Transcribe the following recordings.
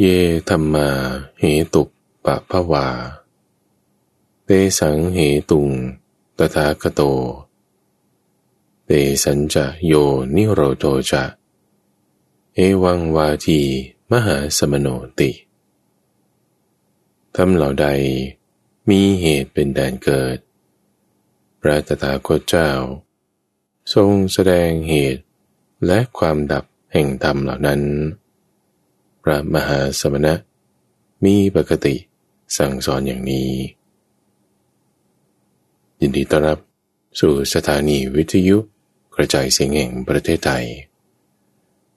เยธรรมา เหตุปะภวา เตสังเหตุงตถาคโต เตสัญจะโยนิโรโตจะ เอวังวาทีมหาสมโนติทำเหล่าใดมีเหตุเป็นแดนเกิด พระตถาคตเจ้า ทรงแสดงเหตุและความดับแห่งธรรมเหล่านั้น พระมหาสมณะ มีปกติสั่งสอนอย่างนี้ ยินดีต้อนรับสู่สถานีวิทยุกระจายเสียงแห่งประเทศไทย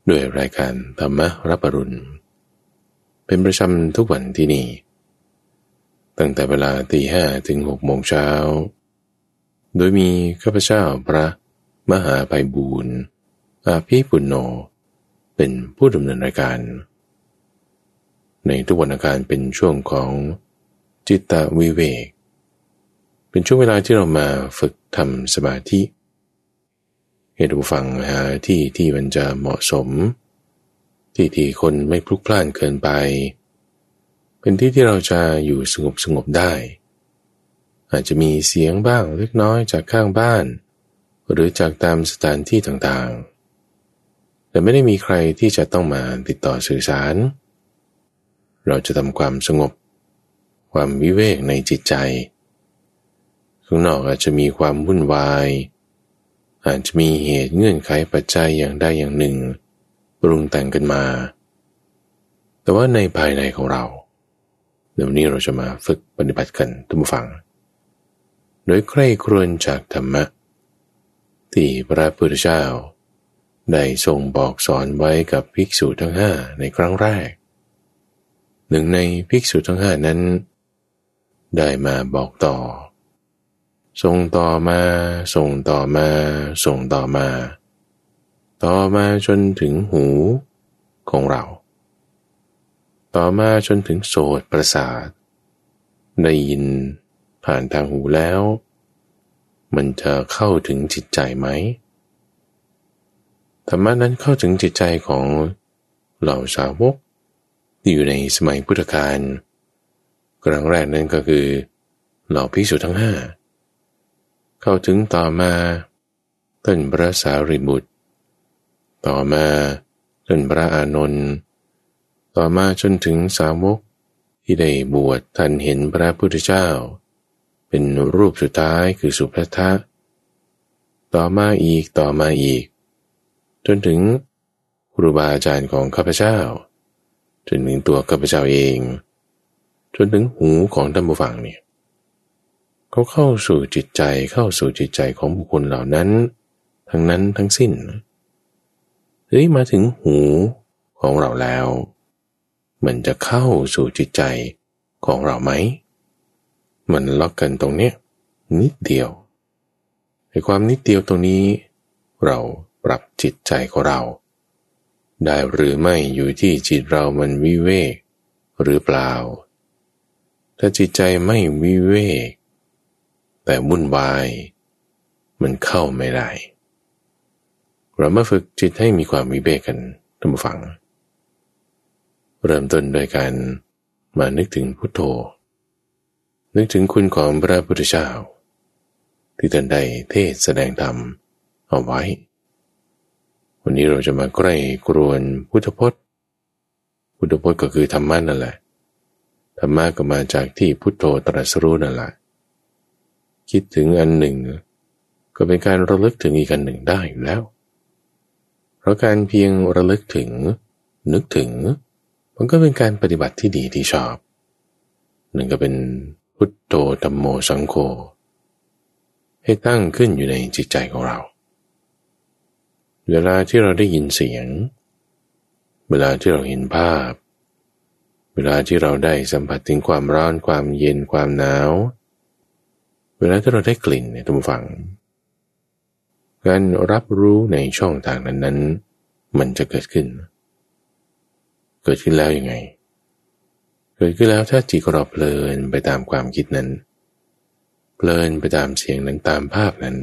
ด้วยรายการธรรมรับปรุณ เป็นประจำทุกวันที่นี่ ตั้งแต่เวลาตีห้ถึงหกโมงเช้า โดยมีข้าพเจ้าพระมหาไพบูรณ์อาภีปุณโญเป็นผู้ดำเนินรายการ ในทุกวันอาการเป็นช่วงของจิตตวิเวก เป็นช่วงเวลาที่เรามาฝึกทำสมาธิให้ดูฟังหาที่ที่มันจะเหมาะสม ที่ที่คนไม่พลุกพล่านเกินไป เป็นที่ที่เราจะอยู่สงบสงบได้ อาจจะมีเสียงบ้างเล็กน้อยจากข้างบ้าน หรือจากตามสถานที่ต่างๆ แต่ไม่ได้มีใครที่จะต้องมาติดต่อสื่อสารเเราจะทำความสงบ ความวิเวกในจิตใจ ข้างนอกอาจจะมีความวุ่นวาย อาจจะมีเหตุเงื่อนไขปัจจัยอย่างใดอย่างหนึ่ง ปรุงแต่งกันมา แต่ว่าในภายในของเราเดี๋ยวนี้เราจะมาฝึกปฏิบัติกันทุกฝัง โดยใคร่ครวญจากธรรมะ ที่พระพุทธเจ้าได้ทรงบอกสอนไว้กับภิกษุทั้งห้าในครั้งแรก หนึ่งในภิกษุทั้งห้านั้น ได้มาบอกต่อ ส่งต่อมา ส่งต่อมา ส่งต่อมา ต่อมาจนถึงหูของเรา ต่อมาจนถึงโสตประสาทได้ยินผ่านทางหูแล้ว มันจะเข้าถึงจิตใจไหมธรรมะนั้นเข้าถึงจิตใจของเหล่าสาวก ที่อยู่ในสมัยพุทธกาลครั้งแรกนั้นก็คือ เหล่าภิกษุทั้งห้าเข้าถึงต่อมาต้นพระสารีบุตร ต่อมาต้นพระอานนท์ต่อมาจนถึงสาวกที่ได้บวชทันเห็นพระพุทธเจ้า เป็นรูปสุดท้ายคือสุภัทะต่อมาอีกต่อมาอีก จนถึงครูบาอาจารย์ของข้าพเจ้า จนถึงตัวข้าพเจ้าเอง จนถึงหูของท่านผู้ฟังเนี่ยเขาเข้าสู่จิตใจเข้าสู่จิตใจของบุคคลเหล่านั้น ทั้งนั้นทั้งสิ้นเฮ้ยมาถึงหูของเราแล้ว มันจะเข้าสู่จิตใจของเราไหม มันล็อกกันตรงเนี้ยนิดเดียวในความนิดเดียวตรงนี้ เราปรับจิตใจของเรา ได้หรือไม่อยู่ที่จิตเรามันวิเวก หรือเปล่า ถ้าจิตใจไม่วิเวก แต่วุ่นวาย มันเข้าไม่ได้ เรามาฝึกจิตให้มีความวิเวกกันท่านผู้ฟัง เริ่มต้นโดยการมานึกถึงพุทโธ นึกถึงคุณของพระพุทธเจ้าที่ท่านได้เทศแสดงธรรมเอาไว้ วันนี้เราจะมาใกล้กรวนพุทธพจน์ พุทธพจน์ก็คือธรรมะนั่นแหละ ธรรมะก็มาจากที่พุทโธตรัสรู้นั่นแหละ คิดถึงอันหนึ่ง ก็เป็นการระลึกถึงอีกอันหนึ่งได้อยู่แล้ว เพราะการเพียงระลึกถึง นึกถึง มันก็เป็นการปฏิบัติที่ดีที่ชอบ หนึ่งก็เป็นพุทโธธรรมโมสังโฆให้ตั้งขึ้นอยู่ในจิตใจของเรา เวลาที่เราได้ยินเสียง เวลาที่เราเห็นภาพ เวลาที่เราได้สัมผัสถึงความร้อนความเย็นความหนาว เวลาที่เราได้กลิ่นเนี่ยทุกฝัง การรับรู้ในช่องทางนั้นนั้นมันจะเกิดขึ้น เกิดขึ้นแล้วยังไง เกิดขึ้นแล้วถ้าจิตเราเพลินไปตามความคิดนั้น เพลินไปตามเสียงนั้นตามภาพนั้น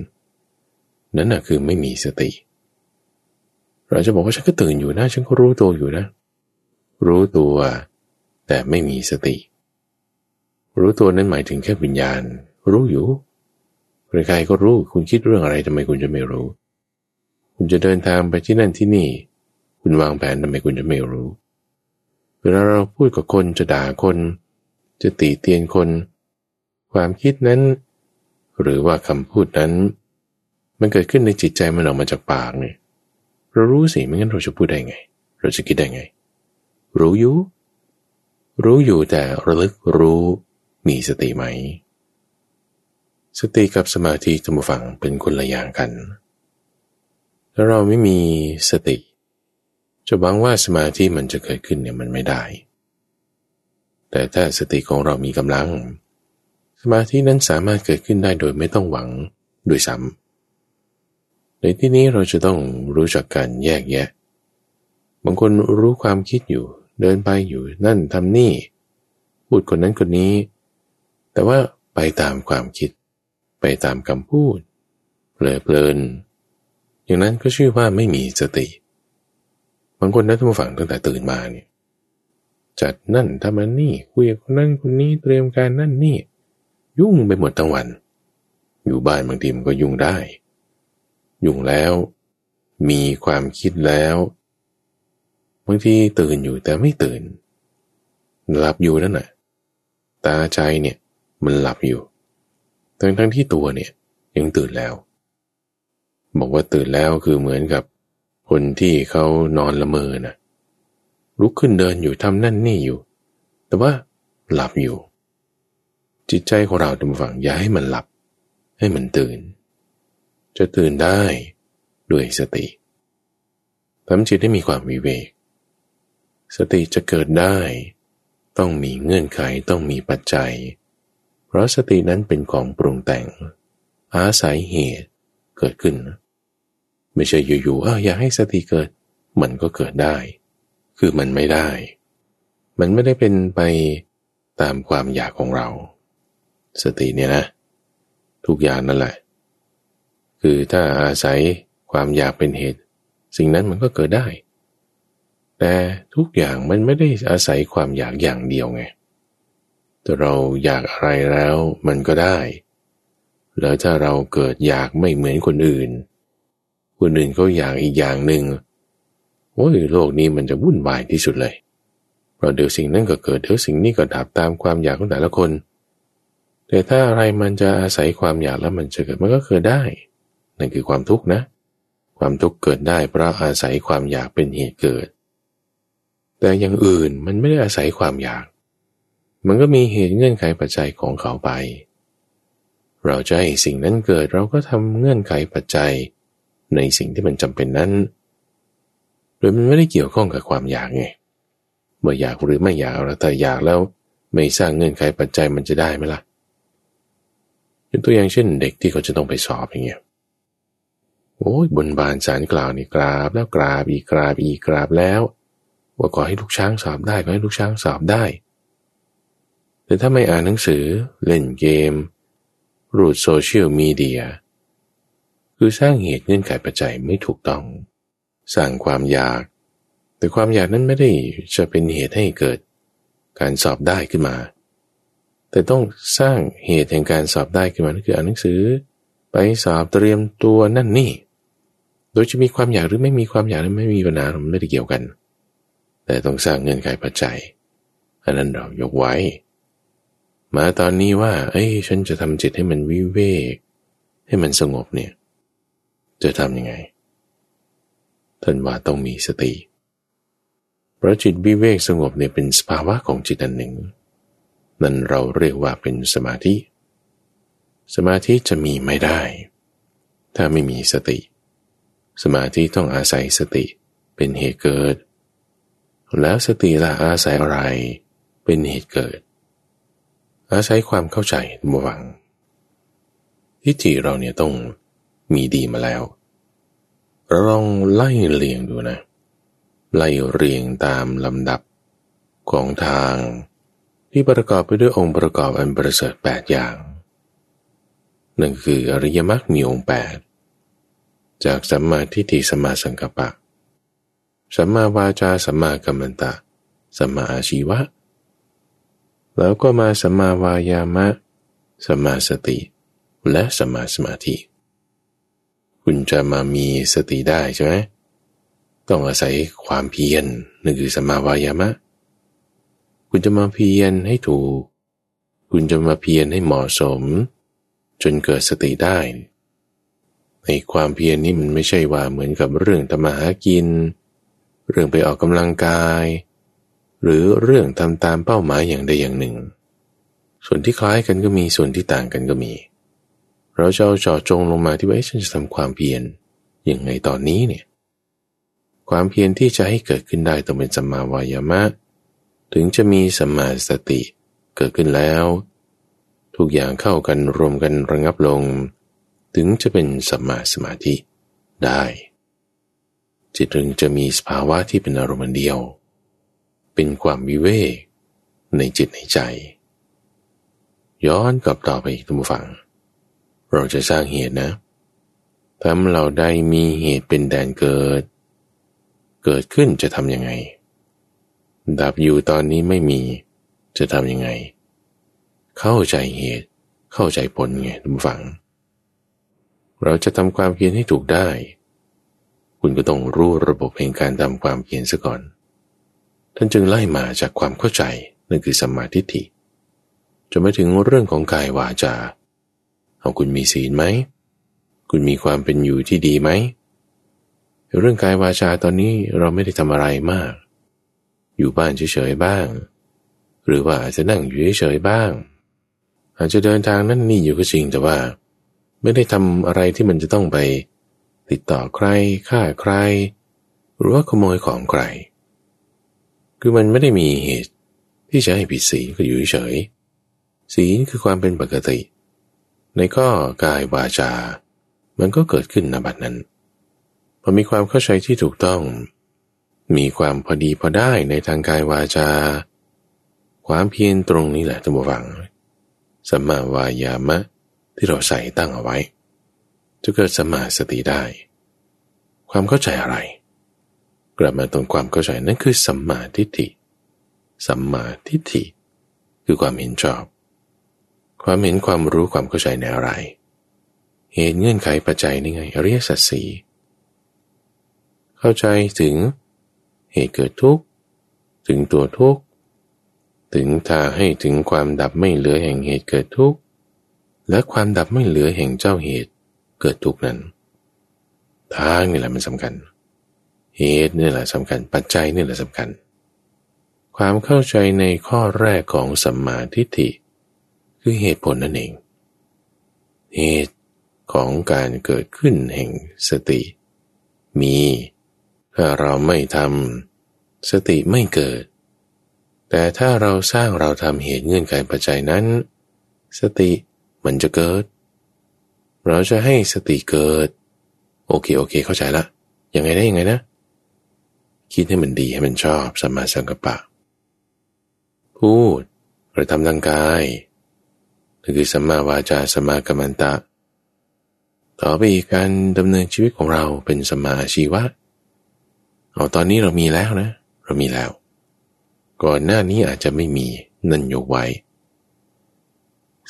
นั่นน่ะคือไม่มีสติเราจะบอกว่าฉันก็ตื่นอยู่นะฉันก็รู้ตัวอยู่นะ รู้ตัว แต่ไม่มีสติ รู้ตัวนั้นหมายถึงแค่วิญญาณ รู้อยู่ใครๆก็รู้คุณคิดเรื่องอะไรทำไมคุณจะไม่รู้ คุณจะเดินทางไปที่นั่นที่นี่ คุณวางแผนทำไมคุณจะไม่รู้ เวลาเราพูดกับคนจะด่าคน จะตีเตียนคน ความคิดนั้น หรือว่าคำพูดนั้น มันเกิดขึ้นในจิตใจมันออกมาจากปากเนี่ย เรารู้สิไม่งั้นเราจะพูดได้ไง เราจะคิดได้ไง รู้อยู่รู้อยู่แต่ระลึกรู้มีสติไหม สติกับสมาธิธรรมฝังเป็นคนละอย่างกัน ถ้าเราไม่มีสติ จะบังว่าสมาธิมันจะเกิดขึ้นเนี่ยมันไม่ได้ แต่ถ้าสติของเรามีกำลัง สมาธินั้นสามารถเกิดขึ้นได้โดยไม่ต้องหวังด้วยซ้ำ ในที่นี้เราจะต้องรู้จักการแยกแยะ บางคนรู้ความคิดอยู่ เดินไปอยู่นั่นทำนี่ พูดคนนั้นคนนี้ แต่ว่าไปตามความคิด ไปตามคำพูดเพลิเพลิน อย่างนั้นก็ชื่อว่าไม่มีสติ บางคนนักทุกฝั่งตั้งแต่ตื่นมาเนี่ยจัดนั่นทำนนี่คุยกับคนนั้นคนนี้เตรียมการนั่นนี่ ยุ่งไปหมดทั้งวัน อยู่บ้านบางทีมันก็ยุ่งได้ ยุ่งแล้ว มีความคิดแล้วบางทีตื่นอยู่แต่ไม่ตื่น หลับอยู่นั่นแหะตาใจเนี่ยมันหลับอยู่ ทั้งทั้งที่ตัวเนี่ยยังตื่นแล้ว บอกว่าตื่นแล้วคือเหมือนกับคนที่เขานอนละเมอนะลุกขึ้นเดินอยู่ทำนั่นนี่อยู่ แต่ว่าหลับอยู่ จิตใจของเราทุกฝังอย่าให้มันหลับ ให้มันตื่น จะตื่นได้ด้วยสติทำจิตให้มีความวิเวก สติจะเกิดได้ ต้องมีเงื่อนไขต้องมีปัจจัย เพราะสตินั้นเป็นของปรุงแต่ง อาศัยเหตุเกิดขึ้น ไม่ใช่อยู่ๆเอออยากให้สติเกิด มันก็เกิดได้ คือมันไม่ได้ มันไม่ได้เป็นไปตามความอยากของเรา สติเนี่ยนะ ทุกอย่างนั่นแหละ คือถ้าอาศัยความอยากเป็นเหตุ สิ่งนั้นมันก็เกิดได้ แต่ทุกอย่างมันไม่ได้อาศัยความอยากอย่างเดียวไงแต่เราอยากอะไรแล้วมันก็ได้ แล้วถ้าเราเกิดอยากไม่เหมือนคนอื่น คนอื่นเขาอยากอีกอย่างหนึ่งโอ้ยโลกนี้มันจะวุ่นวายที่สุดเลย เพราะเดี๋ยวสิ่งนั้นก็เกิดเดี๋ยวสิ่งนี้ก็ดับตามความอยากของแต่ละคน แต่ถ้าอะไรมันจะอาศัยความอยากแล้วมันจะเกิดมันก็เกิดได้ นั่นคือความทุกข์นะ ความทุกข์เกิดได้เพราะอาศัยความอยากเป็นเหตุเกิด แต่อย่างอื่นมันไม่ได้อาศัยความอยาก มันก็มีเหตุเงื่อนไขปัจจัยของเขาไป เราจะให้สิ่งนั้นเกิดเราก็ทำเงื่อนไขปัจจัยในสิ่งที่มันจำเป็นนั้น โดยมันไม่ได้เกี่ยวข้องกับความอยากไงเมื่ออยากหรือไม่อยากเราแต่อยากแล้วไม่สร้างเงื่อนไขปัจจัยมันจะได้ไหมล่ะเป็นตัวอย่างเช่นเด็กที่เขาจะต้องไปสอบอย่างเงี้ย โอ้ยบนบานสารกล่าวนี่กราบแล้วกราบอีกกราบอีกกราบแล้วว่าขอให้ลูกช้างสอบได้ขอให้ลูกช้างสอบได้ แต่ถ้าไม่อ่านหนังสือเล่นเกม รูดโซเชียลมีเดีย คือสร้างเหตุเงื่อนไขปัจจัยไม่ถูกต้อง สร้างความอยาก แต่ความอยากนั้นไม่ได้จะเป็นเหตุให้เกิด การสอบได้ขึ้นมา แต่ต้องสร้างเหตุแห่งการสอบได้ขึ้นมานั่นคืออ่านหนังสือ ไปสอบเตรียมตัวนั่นนี่ โดยจะมีความอยากหรือไม่มีความอยากนั้นไม่มีปัญหามันไม่ได้เกี่ยวกัน แต่ต้องสร้างเงื่อนไขปัจจัยอันนั้นเรายกไว้ มาตอนนี้ว่า เอ้ยฉันจะทำจิตให้มันวิเวก ให้มันสงบเนี่ย จะทำยังไงท่านว่าต้องมีสติเพราะจิตวิเวกสงบเนี่ยเป็นสภาวะของจิตอันหนึ่ง นั่นเราเรียกว่าเป็นสมาธิ สมาธิจะมีไม่ได้ ถ้าไม่มีสติ สมาธิต้องอาศัยสติเป็นเหตุเกิด แล้วสติละอาศัยอะไรเป็นเหตุเกิด อาศัยความเข้าใจบวังทิฏฐิเราเนี่ยต้องมีดีมาแล้วเราลองไล่เรียงดูนะ ไล่เรียงตามลำดับของทางที่ประกอบไปด้วยองค์ประกอบอันประเสริฐแปดอย่าง นั่นคืออริยมรรคมีองค์แปด จากสัมมาทิฏฐิสัมมาสังกัปปะ สัมมาวาจาสัมมากัมมันตะ สัมมาอาชีวะ แล้วก็มาสัมมาวายามะ สัมมาสติ และสัมมาสมาธิ คุณจะมามีสติได้ใช่ไหมต้องอาศัยความเพียรนั่นคือสัมมาวายามะ คุณจะมาเพียรให้ถูก คุณจะมาเพียรให้เหมาะสม จนเกิดสติได้ ในความเพียรนี้มันไม่ใช่ว่าเหมือนกับเรื่องทำมาหากิน เรื่องไปออกกำลังกาย หรือเรื่องทำตามเป้าหมายอย่างใดอย่างหนึ่ง ส่วนที่คล้ายกันก็มีส่วนที่ต่างกันก็มี เราจะเอาจอจงลงมาที่ว่าฉันจะทำความเพียรอย่างไงตอนนี้เนี่ยความเพียรที่จะให้เกิดขึ้นได้ต้องเป็นสัมมาวายามะ ถึงจะมีสัมมาสติเกิดขึ้นแล้ว ทุกอย่างเข้ากันรวมกันระงับลง ถึงจะเป็นสัมมาสมาธิได้ จิตถึงจะมีสภาวะที่เป็นอารมณ์เดียว เป็นความวิเวกในจิตในใจ ย้อนกลับต่อไปอีกทุกฝัง เราจะสร้างเหตุนะถ้าเราได้มีเหตุเป็นแดนเกิด เกิดขึ้นจะทำยังไง ดับอยู่ตอนนี้ไม่มีจะทำยังไง เข้าใจเหตุเข้าใจผลไงทุกฝัง เราจะทำความเพียรให้ถูกได้ คุณก็ต้องรู้ระบบแห่งการทำความเพียรซะก่อน ท่านจึงไล่มาจากความเข้าใจนั่นคือสัมมาทิฏฐิจะมาถึงเรื่องของกายวาจาเอาคุณมีศีลไหม คุณมีความเป็นอยู่ที่ดีไหม เรื่องกายวาจาตอนนี้เราไม่ได้ทำอะไรมาก อยู่บ้านเฉยๆบ้าง หรือว่าอาจจะนั่งอยู่เฉยๆบ้าง อาจจะเดินทางนั่นนี่อยู่ก็จริงแต่ว่า ไม่ได้ทำอะไรที่มันจะต้องไป ติดต่อใครฆ่าใคร หรือว่าขโมยของใคร คือมันไม่ได้มีเหตุที่จะให้ผิดศีลก็อยู่เฉยศีลคือความเป็นปกติ ในข้อกายวาจา มันก็เกิดขึ้นในบัดนั้นพอมีความเข้าใจที่ถูกต้อง มีความพอดีพอได้ในทางกายวาจา ความเพียรตรงนี้แหละท่านผู้ฟังสัมมาวายามะ ที่เราใส่ตั้งเอาไว้ จะเกิดสัมมาสติได้ ความเข้าใจอะไร กลับมาตรงความเข้าใจนั่นคือสัมมาทิฏฐิสัมมาทิฏฐิคือความเห็นชอบ ความเห็นความรู้ความเข้าใจในอะไร เหตุเงื่อนไขปัจจัยนี่ไงอริยสัจสี่เข้าใจถึงเหตุเกิดทุกข์ถึงตัวทุกข์ถึงทาให้ถึงความดับไม่เหลือแห่งเหตุเกิดทุกข์ และความดับไม่เหลือแห่งเจ้าเหตุเกิดทุกนั้น ทางนี่แหละมันสำคัญ เหตุนี่แหละสำคัญ ปัจจัยนี่แหละสำคัญ ความเข้าใจในข้อแรกของสัมมาทิฏฐิ คือเหตุผลนั่นเอง เหตุของการเกิดขึ้นแห่งสติ มี ถ้าเราไม่ทำสติไม่เกิด แต่ถ้าเราสร้างเราทำเหตุเงื่อนไขปัจจัยนั้น สติ มันจะเกิด เราจะให้สติเกิด โอเคโอเค เข้าใจละยังไงได้ยังไงนะ คิดให้มันดีให้มันชอบสัมมาสังกัปปะ พูดกระทำทางกายนั่นคือสัมมาวาจาสัมมากัมมันตะ ต่อไปอีกการดำเนินชีวิตของเราเป็นสัมมาอาชีวะเอาตอนนี้เรามีแล้วนะ เรามีแล้ว ก่อนหน้านี้อาจจะไม่มีนั่นยกไว้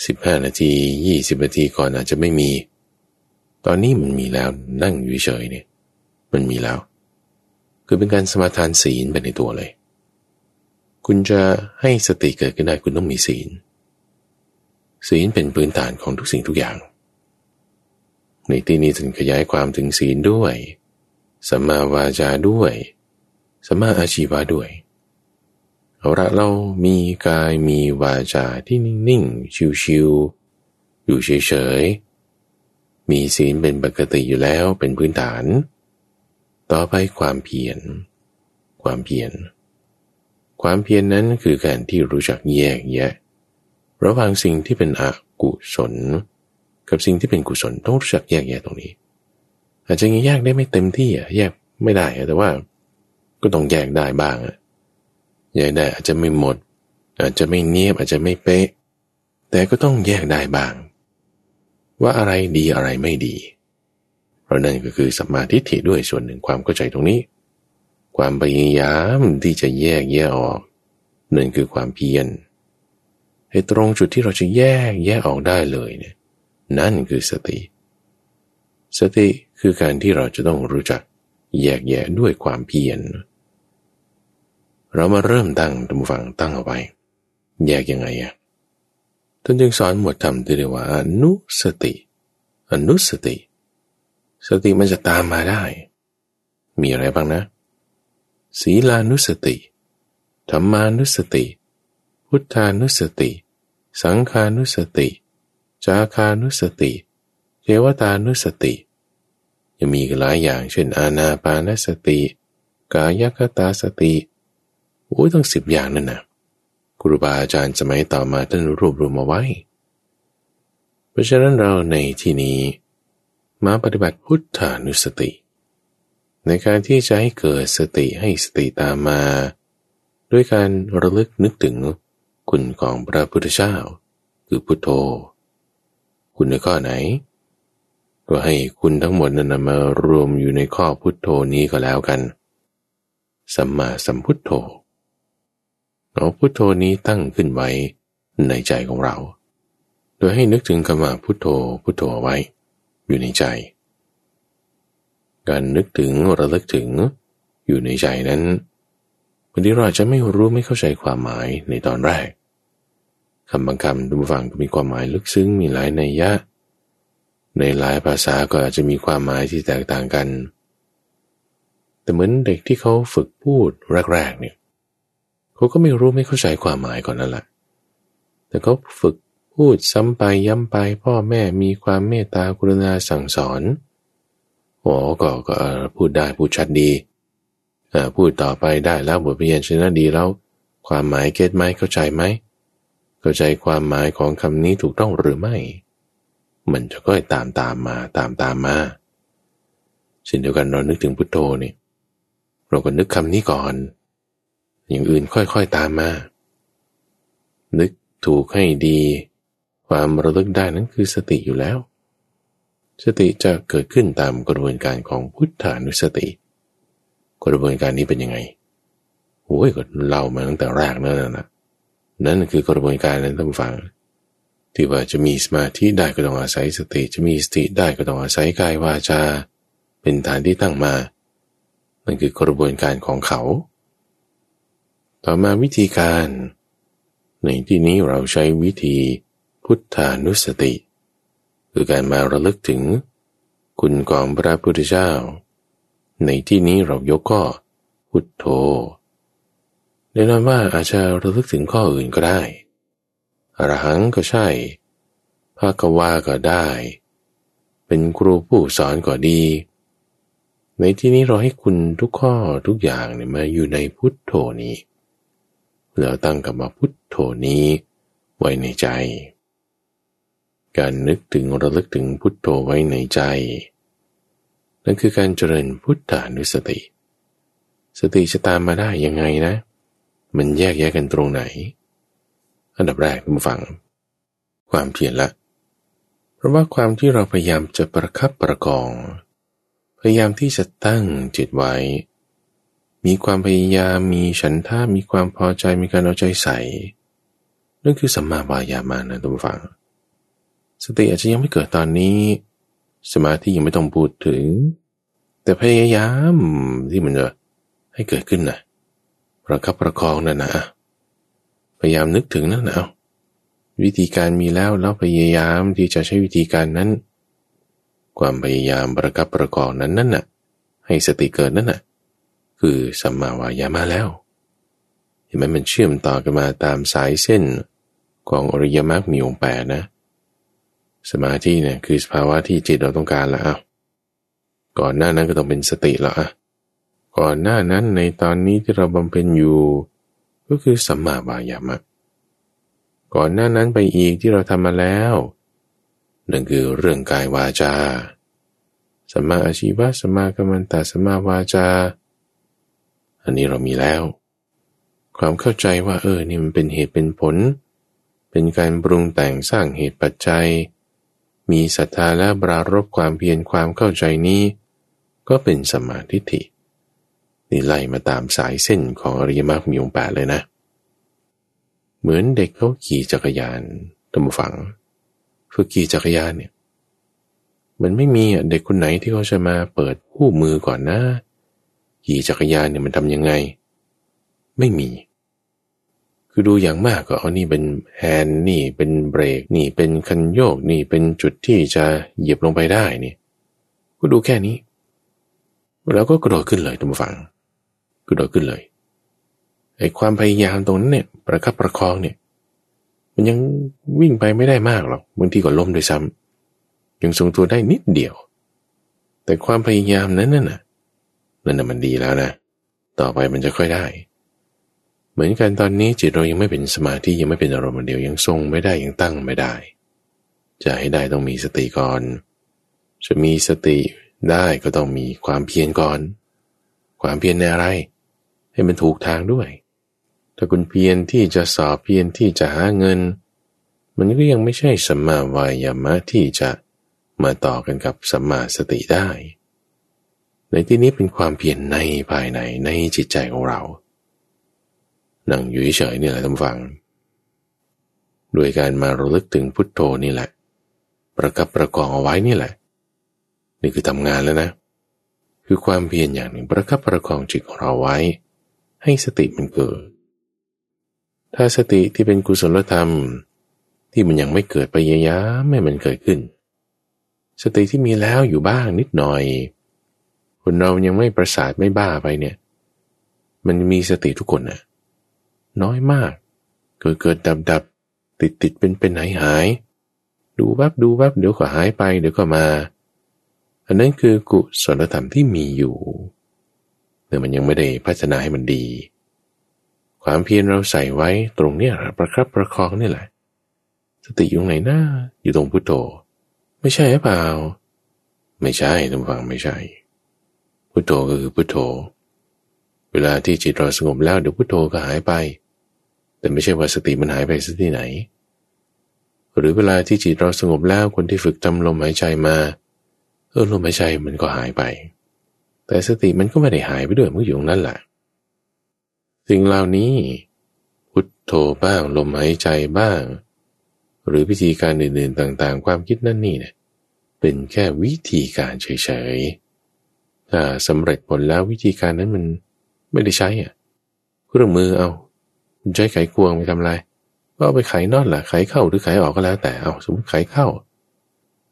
สิบห้านาทียี่สิบนาทีก่อนอาจจะไม่มี ตอนนี้มันมีแล้วนั่งอยู่เฉยเนี่ย มันมีแล้ว คือเป็นการสมาทานศีลไปในตัวเลย คุณจะให้สติเกิดขึ้นได้คุณต้องมีศีล ศีลเป็นพื้นฐานของทุกสิ่งทุกอย่าง ในที่นี้ถึงขยายความถึงศีลด้วยสัมมาวาจาด้วยสัมมาอาชีวะด้วย เอาละเรามีกายมีวาจาที่นิ่งๆ ชิวๆ อยู่เฉยๆ มีศีลเป็นปกติอยู่แล้วเป็นพื้นฐาน ต่อไปความเพียร ความเพียร ความเพียรนนั้นคือการที่รู้จักแยกแยะ ระหว่างสิ่งที่เป็นอกุศล กับสิ่งที่เป็นกุศลต้องรู้จักแยกแยะตรงนี้ อาจจะแยกได้ไม่เต็มที่อะแยกไม่ได้แต่ว่าก็ต้องแยกได้บ้างอะ แยกได้อาจจะไม่หมด อาจจะไม่เนียบอาจจะไม่เป๊ะ แต่ก็ต้องแยกได้บ้าง ว่าอะไรดีอะไรไม่ดีเพราะนั่นก็คือสัมมาทิฏฐิด้วยส่วนหนึ่งความเข้าใจตรงนี้ ความพยายามที่จะแยกแยะออกนั่นคือความเพียรไอ้ตรงจุดที่เราจะแยกแยกออกได้เลยเนี่ยนั่นคือสติ สติคือการที่เราจะต้องรู้จักแยกแยะด้วยความเพียร เรามาเริ่มตั้งตำฝังตั้งเอาไว้ แยกยังไงอะท่านจึงสอนหมวดธรรมที่เรียกว่าอนุสติ อนุสติ สติมันจะตามมาได้ มีอะไรบ้างนะ ศีลานุสติธรรมานุสติ พุทธานุสติ สังขานุสติ จาคานุสติ เทวตานุสติ ยังมีหลายอย่างเช่นอาณาปานสติ กายคตาสติ โอ้ยต้องสิบอย่างนั่นนะครูบาอาจารย์สมัยต่อมาท่านรวบรวมมาไว้ เพราะฉะนั้นเราในที่นี้ มาปฏิบัติพุทธานุสติ ในการที่จะให้เกิดสติให้สติตามมา ด้วยการระลึกนึกถึงคุณของพระพุทธเจ้า คือพุทโธ คุณในข้อไหน ก็ให้คุณทั้งหมดนั้นมารวมอยู่ในข้อพุทโธนี้ก็แล้วกันสัมมาสัมพุทโธ เอาพุทโธนี้ตั้งขึ้นไว้ในใจของเรา โดยให้นึกถึงคำว่าพุทโธพุทโธไว้ อยู่ในใจ การนึกถึงระลึกถึงอยู่ในใจนั้นบางทีเราอาจจะไม่รู้ไม่เข้าใจความหมายในตอนแรกคำบางคำดูฟังก็มีความหมายลึกซึ้งมีหลายในยะ ในหลายภาษาก็อาจจะมีความหมายที่แตกต่างกัน แต่เหมือนเด็กที่เขาฝึกพูดแรกๆเนี่ย เขาก็ไม่รู้ไม่เข้าใจความหมายก่อนนั่นแหละ แต่เขาฝึกพูดซ้ำไปย้ำไป พ่อแม่มีความเมตตากรุณาสั่งสอนโอ้ก็ก็พูดได้พูดชัดดีพูดต่อไปได้แล้วบทเรียนชนะดีแล้ว ความหมายเก็ตไหมเข้าใจไหมเข้าใจความหมายของคำนี้ถูกต้องหรือไม่ มันจะก็ตามตามมาตามตามมาเช่นเดียวกันเรานึกถึงพุทโธนี่เราก็นึกคำนี้ก่อน อย่างอื่นค่อยๆตามมา นึกถูกให้ดี ความระลึกได้นั้นคือสติอยู่แล้ว สติจะเกิดขึ้นตามกระบวนการของพุทธานุสติ กระบวนการนี้เป็นยังไงโอ้ยก็เล่ามาตั้งแต่แรกนั่นนะนั่นคือกระบวนการนั้นท่านฟัง ที่ว่าจะมีสมาธิได้ก็ต้องอาศัยสติ จะมีสติได้ก็ต้องอาศัยกายวาจา เป็นฐานที่ตั้งมา นั่นคือกระบวนการของเขา ต่อมาวิธีการ ในที่นี้เราใช้วิธีพุทธานุสติ คือการมาระลึกถึง คุณของพระพุทธเจ้า ในที่นี้เรายกก็พุทโธแน่นอนว่าอาจจะระลึกถึงข้ออื่นก็ได้อรหังก็ใช่ภาควาก็ได้ เป็นครูผู้สอนก็ดี ในที่นี้เราให้คุณทุกข้อทุกอย่างเนี่ยมาอยู่ในพุทโธนี้ แล้วตั้งกับมาพุทโธนี้ไว้ในใจ การนึกถึงระลึกถึงพุทโธไว้ในใจ นั่นคือการเจริญพุทธานุสติ สติจะตามมาได้ยังไงนะ มันแยกแยกกันตรงไหน อันดับแรกคุณฟัง ความเพียรละ เพราะว่าความที่เราพยายามจะประคับประกอง พยายามที่จะตั้งจิตไว้ มีความพยายามมีฉันท่ามีความพอใจมีการเอาใจใส่นั่นคือสัมมาวายามานะทุกฝัง สติอาจจะยังไม่เกิดตอนนี้ สมาธิยังไม่ต้องพูดถึง แต่พยายามที่มันจะให้เกิดขึ้นนะประคับประคองนั่นนะพยายามนึกถึงนั่นเอาวิธีการมีแล้วแล้วพยายามที่จะใช้วิธีการนั้น ความพยายามประกับประกอบนั้นนั่นน่ะ ให้สติเกิดนั่นน่ะ คือสัมมาวายามาแล้ว เห็นไหมมันเชื่อมต่อกันมาตามสายเส้นของอริยมรรคมีองค์แปดนะ สมาธิเนี่ยคือสภาวะที่จิตเราต้องการละอ้าวก่อนหน้านั้นก็ต้องเป็นสติแล้วอะก่อนหน้านั้นในตอนนี้ที่เราบำเพ็ญอยู่ ก็คือสัมมาบายามะ ก่อนหน้านั้นไปอีกที่เราทำมาแล้วนั่นคือเรื่องกายวาจาสัมมาอาชีวะสัมมากัมมันตสัมมาวาจา อันนี้เรามีแล้ว ความเข้าใจว่าเออนี่มันเป็นเหตุเป็นผล เป็นการปรุงแต่งสร้างเหตุปัจจัย มีศรัทธาและบรารบความเพียรความเข้าใจนี้ ก็เป็นสมาธิินี่ไล่มาตามสายเส้นของอริยมรรคมีองค์แปดเลยนะ เหมือนเด็กเขาขี่จักรยานตามฝังฝึกขี่จักรยานเนี่ย มันไม่มีอะเด็กคนไหนที่เขาจะมาเปิดคู่มือก่อนนะ ขี่จักรยานเนี่ยมันทำยังไง ไม่มี คือดูอย่างมากก็เอานี่เป็นแฮนด์นี่เป็นเบรกนี่เป็นคันโยกนี่เป็นจุดที่จะเหยียบลงไปได้นี่ก็ดูแค่นี้แล้วก็กระโดดขึ้นเลยทุกฝังกระโดดขึ้นเลยไอ้ความพยายามตรงนั้นเนี่ยประคับประคองเนี่ย มันยังวิ่งไปไม่ได้มากหรอกบางทีก็ล้มด้วยซ้ำยังทรงตัวได้นิดเดียว แต่ความพยายามนั้นน่ะ นั่นมันดีแล้วนะ ต่อไปมันจะค่อยได้ เหมือนกันตอนนี้จิตเรายังไม่เป็นสมาธิยังไม่เป็นอารมณ์เดียวยังทรงไม่ได้ยังตั้งไม่ได้ จะให้ได้ต้องมีสติก่อน จะมีสติได้ก็ต้องมีความเพียรก่อน ความเพียรในอะไร ให้มันถูกทางด้วย ถ้าคุณเพียรที่จะสอบเพียรที่จะหาเงิน มันก็ยังไม่ใช่สัมมาวายามะที่จะมาต่อกันกับสัมมาสติได้ ในที่นี้เป็นความเพียรในภายในในจิตใจของเรา นั่งอยู่เฉยนี่แหละท่านฟังด้วยการมาระลึกถึงพุทโธนี่แหละ ประกับประกองเอาไว้นี่แหละ นี่คือทำงานแล้วนะ คือความเพียรอย่างหนึ่งประคับประคองจิตของเราไว้ ให้สติมันเกิด ถ้าสติที่เป็นกุศลธรรม ที่มันยังไม่เกิดไปยายาไม่มันเกิดขึ้น สติที่มีแล้วอยู่บ้างนิดหน่อย คนเรายังไม่ประสาทไม่บ้าไปเนี่ย มันมีสติทุกคนนะน้อยมาก เกิดเกิดดับดับติดติดเป็นเป็นหายหาย ดูแวบดูแวบเดี๋ยวก็หายไปเดี๋ยวก็มา อันนั้นคือกุศลธรรมที่มีอยู่แต่มันยังไม่ได้พัฒนาให้มันดี ความเพียรเราใส่ไว้ตรงเนี้ยประครับประคองนี่แหละ สติอยู่ไหนหน้าอยู่ตรงพุทโธ ไม่ใช่หรือเปล่า ไม่ใช่ท่านฟังไม่ใช่ พุทโธก็คือพุทโธ เวลาที่จิตเราสงบแล้วเดี๋ยวพุทโธก็หายไป แต่ไม่ใช่ว่าสติมันหายไปสักที่ไหน หรือเวลาที่จิตเราสงบแล้วคนที่ฝึกทำลมหายใจมาเออลมหายใจมันก็หายไป แต่สติมันก็ไม่ได้หายไปด้วยมันอยู่ตรงนั้นแหละสิ่งเหล่านี้พุทโธบ้างลมหายใจบ้าง หรือวิธีการอื่นๆต่างๆ ความคิดนั่นนี่เนี่ยเป็นแค่วิธีการเฉยๆ ถ้าสำเร็จผลแล้ววิธีการนั้นมันไม่ได้ใช้อะเครื่องมือเอาใช้ไขควงไปทำอะไรก็เอาไปไขนอตแหละไขเข้าหรือไขออกก็แล้วแต่เอาสมมติไขเข้า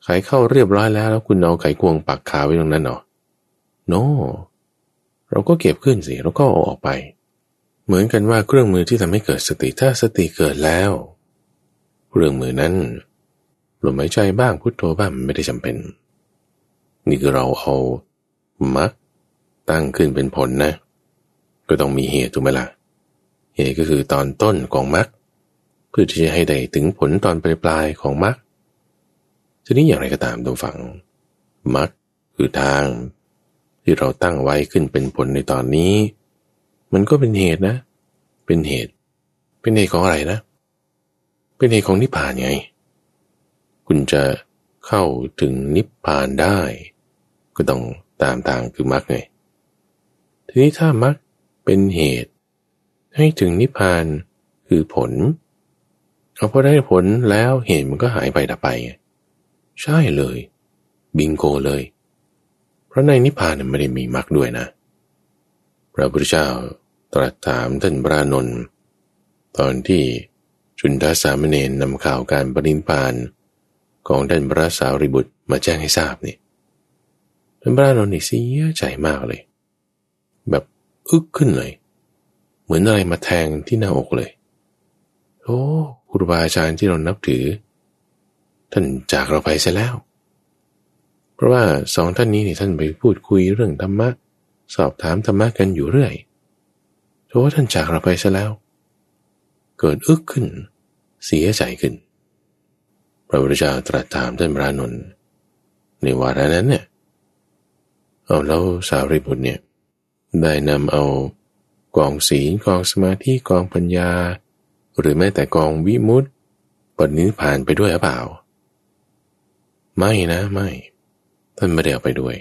ไขเข้าเรียบร้อยแล้ว แล้วคุณเอาไขควงปักขาไว้ตรงนั้นเนาะโนเราก็เก็บขึ้นสิแล้วก็เอาออกไป เหมือนกันว่าเครื่องมือที่ทำให้เกิดสติถ้าสติเกิดแล้วเครื่องมือนั้นลมหายใจบ้างพุทโธบ้างไม่ได้จำเป็น นี่คือเราเอา มักตั้งขึ้นเป็นผลนะ ก็ต้องมีเหตุถูกไหมละ่ะ เหตุก็คือตอนต้นของมักเพื่อที่จะให้ได้ถึงผลตอนปลายปลายของมักทีนี้อย่างไรก็ตามตรงฝังมักคือทาง ที่เราตั้งไว้ขึ้นเป็นผลในตอนนี้ มันก็เป็นเหตุนะ เป็นเหตุ เป็นเหตุของอะไรนะ เป็นเหตุของนิพพานไง คุณจะเข้าถึงนิพพานได้ ก็ต้อง ตามทางคือมรรคไงทีนี้ถ้ามรรคเป็นเหตุ ให้ถึงนิพพานคือผลเอาพอได้ผลแล้วเหตุมันก็หายไปดับไปใช่เลย บิงโกเลย เพราะในนิพพานไม่ได้มีมรรคด้วยนะพระพุทธเจ้าตรัสถามท่านพระนนท์ตอนที่จุนทสามเณรนำข่าวการปรินิพานของท่านพระสาวรีบุตรมาแจ้งให้ทราบนี่ ท่านพระนนท์นี่เสียใจมากเลย แบบอึกขึ้นเลย เหมือนอะไรมาแทงที่หน้าอกเลย โอ้ครูบาอาจารย์ที่เรานับถือ ท่านจากเราไปเสียแล้ว เพราะว่าสองท่านนี้นี่ท่านไปพูดคุยเรื่องธรรมะ สอบถามธรรมะกันอยู่เรื่อยเพราะว่าท่านจากเราไปซะแล้ว เกิดอึกขึ้น เสียใจขึ้น พระพุทธเจ้าตรัสถามท่านพระนนท์ในวาระนั้นเนี่ย เอาแล้วสาวริบุตรเนี่ยได้นำเอากองศีลกองสมาธิกองปัญญา หรือแม้แต่กองวิมุตติปณิผ่านไปด้วยหรือเปล่า ไม่นะไม่ท่านไม่ได้เอาไปด้วย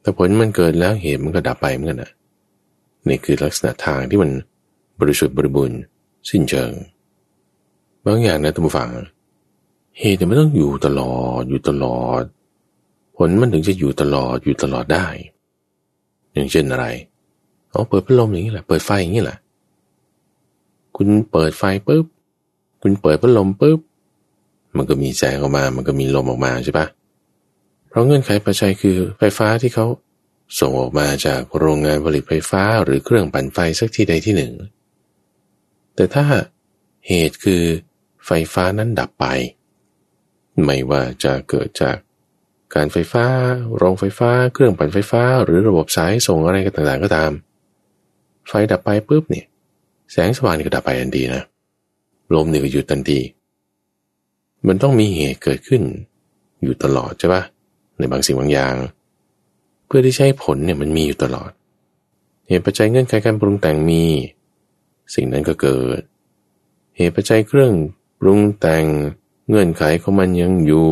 แต่ผลมันเกิดแล้วเหตุมันก็ดับไปเหมือนกันนะนี่คือลักษณะทางที่มันบริสุทธิ์บริบูรณ์สิ้นเชิง บางอย่างนะท่านผู้ฟังเหตุมันต้องอยู่ตลอดอยู่ตลอด ผลมันถึงจะอยู่ตลอดอยู่ตลอดได้ อย่างเช่นอะไรเอาเปิดพัดลมอย่างนี้แหละเปิดไฟอย่างนี้แหละ คุณเปิดไฟปุ๊บคุณเปิดพัดลมปุ๊บมันก็มีแสงออกมา มันก็มีลมออกมาใช่ปะเพราะเงื่อนไขปัจจัยคือไฟฟ้าที่เขาส่งออกมาจากโรงงานผลิตไฟฟ้าหรือเครื่องปั่นไฟสักที่ใดที่หนึ่ง แต่ถ้าเหตุคือไฟฟ้านั้นดับไป ไม่ว่าจะเกิดจาก การไฟฟ้า โรงไฟฟ้า เครื่องปั่นไฟฟ้า หรือระบบสายส่งอะไรก็ต่างๆก็ตาม ไฟดับไปปุ๊บเนี่ยแสงสว่างนี่ก็ดับไปทันทีนะลมนี่ก็หยุดทันที มันต้องมีเหตุเกิดขึ้น อยู่ตลอดใช่ปะในบางสิ่งบางอย่าง เพื่อที่ใช้ผลเนี่ยมันมีอยู่ตลอด เหตุปัจจัยเงื่อนไขการปรุงแต่งมี สิ่งนั้นก็เกิด เหตุปัจจัยเครื่องปรุงแต่งเงื่อนไขของมันยังอยู่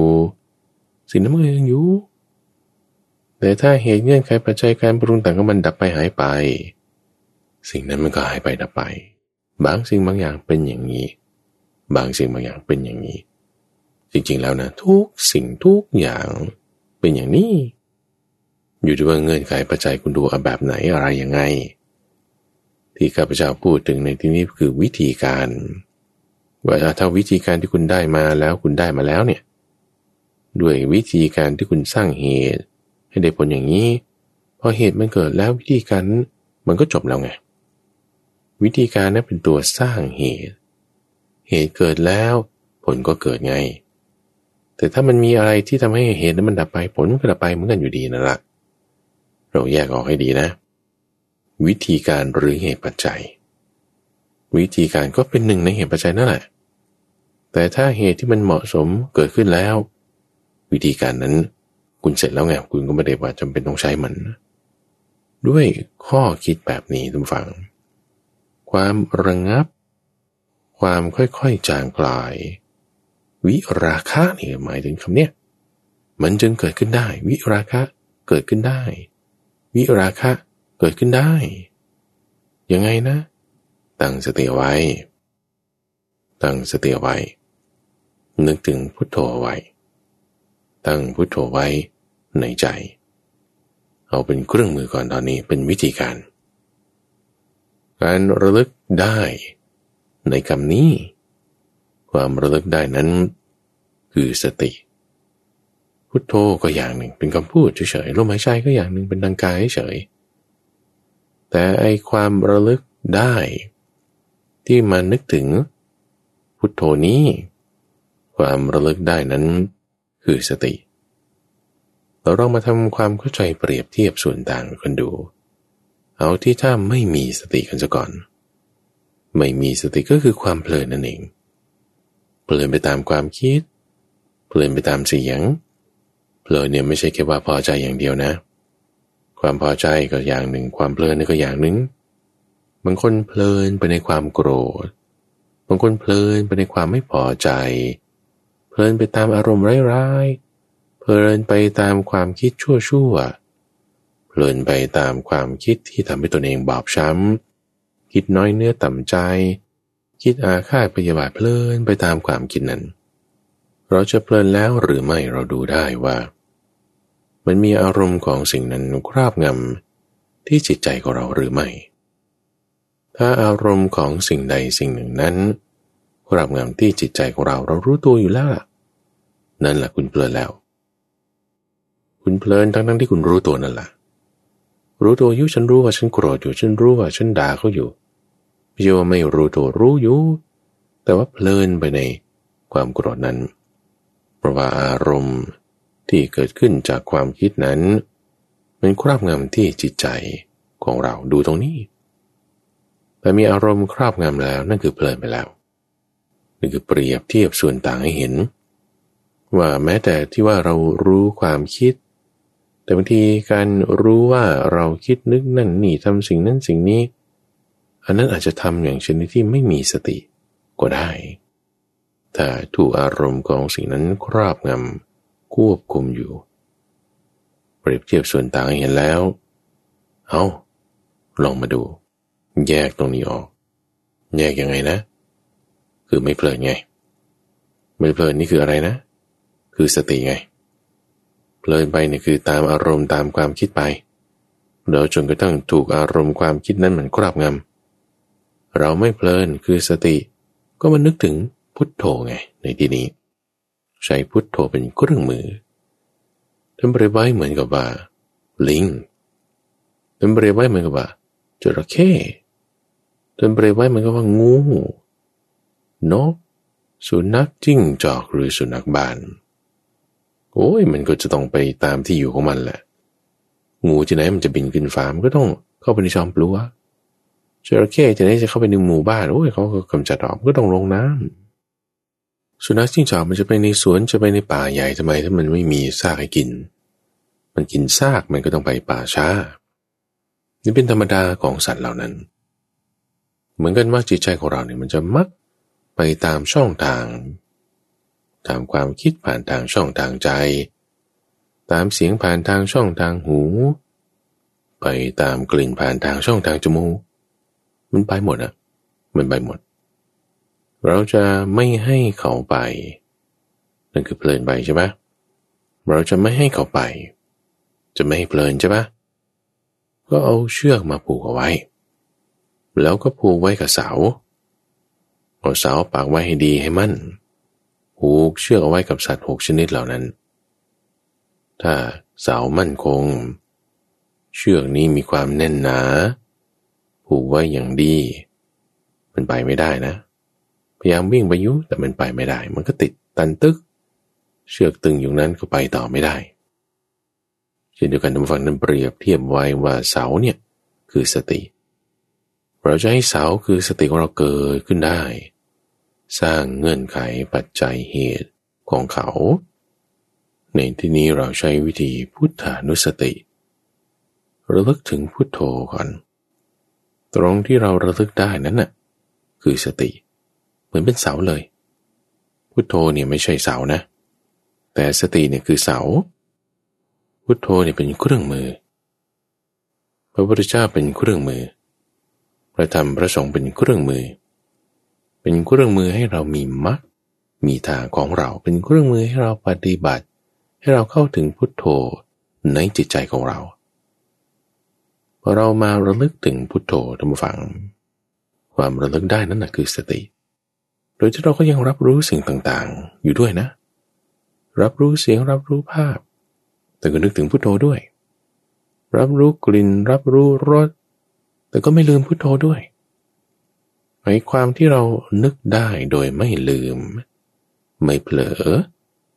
สิ่งนั้นมันยังอยู่ แต่ถ้าเหตุเงื่อนไขปัจจัยการปรุงแต่งของมันดับไปหายไป สิ่งนั้นมันก็หายไปดับไป บางสิ่งบางอย่างเป็นอย่างนี้ บางสิ่งบางอย่างเป็นอย่างนี้ จริงๆแล้วนะทุกสิ่งทุกอย่างเป็นอย่างนี้ อยู่ที่ว่าเงื่อนไขปัจจัยคุณดูแบบไหนอะไรยังไง ที่ข้าพเจ้าพูดถึงในที่นี้คือวิธีการว่าถ้าวิธีการที่คุณได้มาแล้วคุณได้มาแล้วเนี่ย ด้วยวิธีการที่คุณสร้างเหตุ ให้ได้ผลอย่างนี้ พอเหตุมันเกิดแล้ววิธีการมันก็จบแล้วไง วิธีการนั้นเป็นตัวสร้างเหตุ เหตุเกิดแล้วผลก็เกิดไง แต่ถ้ามันมีอะไรที่ทำให้เหตุนั้นมันดับไปผลก็ดับไปเหมือนกันอยู่ดีนั่นแหละเราแยกออกให้ดีนะ วิธีการหรือเหตุปัจจัย วิธีการก็เป็นหนึ่งในเหตุปัจจัยนั่นแหละแต่ถ้าเหตุที่มันเหมาะสมเกิดขึ้นแล้ว วิธีการนั้น คุณเสร็จแล้วไงคุณก็ไม่ได้ว่าจำเป็นต้องใช้มัน ด้วยข้อคิดแบบนี้ทุกฝัง ความระงงับ ความค่อยๆจางกลาย วิราคะนี่หมายถึงคำเนี้ยมันจึงเกิดขึ้นได้ วิราคะเกิดขึ้นได้ วิราคะเกิดขึ้นได้ ยังไงนะ ตั้งสติไว้ ตั้งสติไว้ นึกถึงพุทโธไว้ ตั้งพุทโธไว้ในใจ เอาเป็นเครื่องมือก่อนตอนนี้เป็นวิธีการ การระลึกได้ในคำนี้ ความระลึกได้นั้น คือสติ พุทโธก็อย่างหนึ่งเป็นคำพูดเฉยๆลมหายใจก็อย่างหนึ่งเป็นดังกายเฉย แต่ไอความระลึกได้ ที่มานึกถึง พุทโธนี้ ความระลึกได้นั้น คือสติ เราลองมาทำความเข้าใจเปรียบเทียบส่วนต่างกันดู เอาที่ถ้าไม่มีสติกันซะก่อน ไม่มีสติก็คือความเพลินนั่นเองเพลินไปตามความคิด เพลินไปตามเสียง เพลินเนี่ยไม่ใช่แค่ว่าพอใจอย่างเดียวนะ ความพอใจก็อย่างหนึ่ง ความเพลินนี่ก็อย่างหนึ่ง บางคนเพลินไปในความโกรธ บางคนเพลินไปในความไม่พอใจ เพลินไปตามอารมณ์ร้ายๆ เพลินไปตามความคิดชั่วๆ เพลินไปตามความคิดที่ทำให้ตนเองบอบช้ำ คิดน้อยเนื้อต่ำใจ คิดอาฆาตพยาบาทเพลินไปตามความคิดนั้น เราจะเพลินแล้วหรือไม่เราดูได้ว่า มันมีอารมณ์ของสิ่งนั้นคราบงำที่จิตใจของเราหรือไม่ ถ้าอารมณ์ของสิ่งใดสิ่งหนึ่งนั้น คราบงำที่จิตใจของเราเรารู้ตัวอยู่แล้วล่ะ นั่นแหละคุณเพลินแล้ว คุณเพลินทั้งทั้งที่คุณรู้ตัวนั่นแหละรู้ตัวอยู่ฉันรู้ว่าฉันโกรธอยู่ฉันรู้ว่าฉันด่าเขาอยู่พี่ว่าไม่รู้ตัวรู้อยู่ แต่ว่าเพลินไปในความโกรธนั้น เพราะว่าอารมณ์ที่เกิดขึ้นจากความคิดนั้น มันครอบงำที่จิตใจของเราดูตรงนี้ แต่มีอารมณ์ครอบงำแล้วนั่นคือเพลินไปแล้ว นี่คือเปรียบเทียบส่วนต่างให้เห็น ว่าแม้แต่ที่ว่าเรารู้ความคิด แต่บางทีการรู้ว่าเราคิดนึกนั่นนี่ทำสิ่งนั้นสิ่งนี้ อันนั้นอาจจะทำอย่างชนิดที่ไม่มีสติก็ได้แต่ถูกอารมณ์ของสิ่งนั้นครอบงำควบคุมอยู่ เปรียบเทียบส่วนต่างให้เห็นแล้ว เอาลองมาดู แยกตรงนี้ออก แยกยังไงนะ คือไม่เพลินไง ไม่เพลินนี่คืออะไรนะ คือสติไง เพลินไปนี่คือตามอารมณ์ตามความคิดไปเดี๋ยวจนกระทั่งถูกอารมณ์ความคิดนั้นมันครอบงำเราไม่เพลินคือสติ ก็มานึกถึงพุทโธไง ในที่นี้ ใช้พุทโธเป็นเครื่องมือทำบริไว้เหมือนกับว่า ลิงทำบริไว้เหมือนกับว่าจระเข้ทำบริไว้เหมือนกับว่างู นก สุนัขจิ้งจอกหรือสุนัขบ้าน โอ้ยมันก็จะต้องไปตามที่อยู่ของมันแหละ งูที่ไหนมันจะบินขึ้นฟ้ามันก็ต้องเข้าไปในจอมปลัวจระเข้จะไหนจะเข้าไปในหมู่บ้านโอ้ยเขาก็กำจัดออกก็ต้องลงน้ำสุนัขจิ้งจอกมันจะไปในสวนจะไปในป่าใหญ่ทำไมถ้ามันไม่มีซากให้กิน มันกินซากมันก็ต้องไปป่าช้านี่เป็นธรรมดาของสัตว์เหล่านั้น เหมือนกันว่าจิตใจของเราเนี่ยมันจะมัก ไปตามช่องทาง ตามความคิดผ่านทางช่องทางใจ ตามเสียงผ่านทางช่องทางหู ไปตามกลิ่นผ่านทางช่องทางจมูก มันไปหมดอะมันไปหมด เราจะไม่ให้เขาไป นั่นคือเพลินไปใช่ไหมเราจะไม่ให้เขาไป จะไม่ให้เพลินใช่ไหมก็เอาเชือกมาผูกเอาไว้ แล้วก็ผูกไว้กับเสา เอาเสาปากไว้ให้ดีให้มั่นผูกเชือกเอาไว้กับสัตว์หกชนิดเหล่านั้น ถ้าเสามั่นคง เชือกนี้มีความแน่นหนา ผูกไว้อย่างดี มันไปไม่ได้นะ พยายามวิ่งไปยุแต่มันไปไม่ได้ มันก็ติดตันตึก เชือกตึงอยู่นั้นก็ไปต่อไม่ได้ เช่นเดียวกันท่านฟังนั้นเปรียบเทียบไว้ว่าเสาเนี่ยคือสติ เราจะให้เสาคือสติของเราเกิดขึ้นได้ สร้างเงื่อนไขปัจจัยเหตุของเขา ในที่นี้เราใช้วิธีพุทธานุสติระลึกถึงพุทโธก่อน ตรงที่เราระลึกได้นั้นน่ะคือสติ เหมือนเป็นเสาเลย พุทโธเนี่ยไม่ใช่เสานะ แต่สติเนี่ยคือเสา พุทโธเนี่ยเป็นเครื่องมือ พระพุทธเจ้าเป็นเครื่องมือ พระธรรมพระสงฆ์เป็นเครื่องมือเป็นเครื่องมือให้เรามีมรรคมีทางของเราเป็นเครื่องมือให้เราปฏิบัติ ให้เราเข้าถึงพุทโธในจิตใจของเราพอเรามาระลึกถึงพุทโธท่านผู้ฟัง ความระลึกได้นั่นแหะคือสติ โดยที่เราก็ยังรับรู้สิ่งต่างๆ อยู่ด้วยนะ รับรู้เสียงรับรู้ภาพ แต่ก็นึกถึงพุทโธด้วย รับรู้กลิ่น รับรู้รสแต่ก็ไม่ลืมพุทโธด้วย ไอ้ความที่เรานึกได้โดยไม่ลืม ไม่เผลอ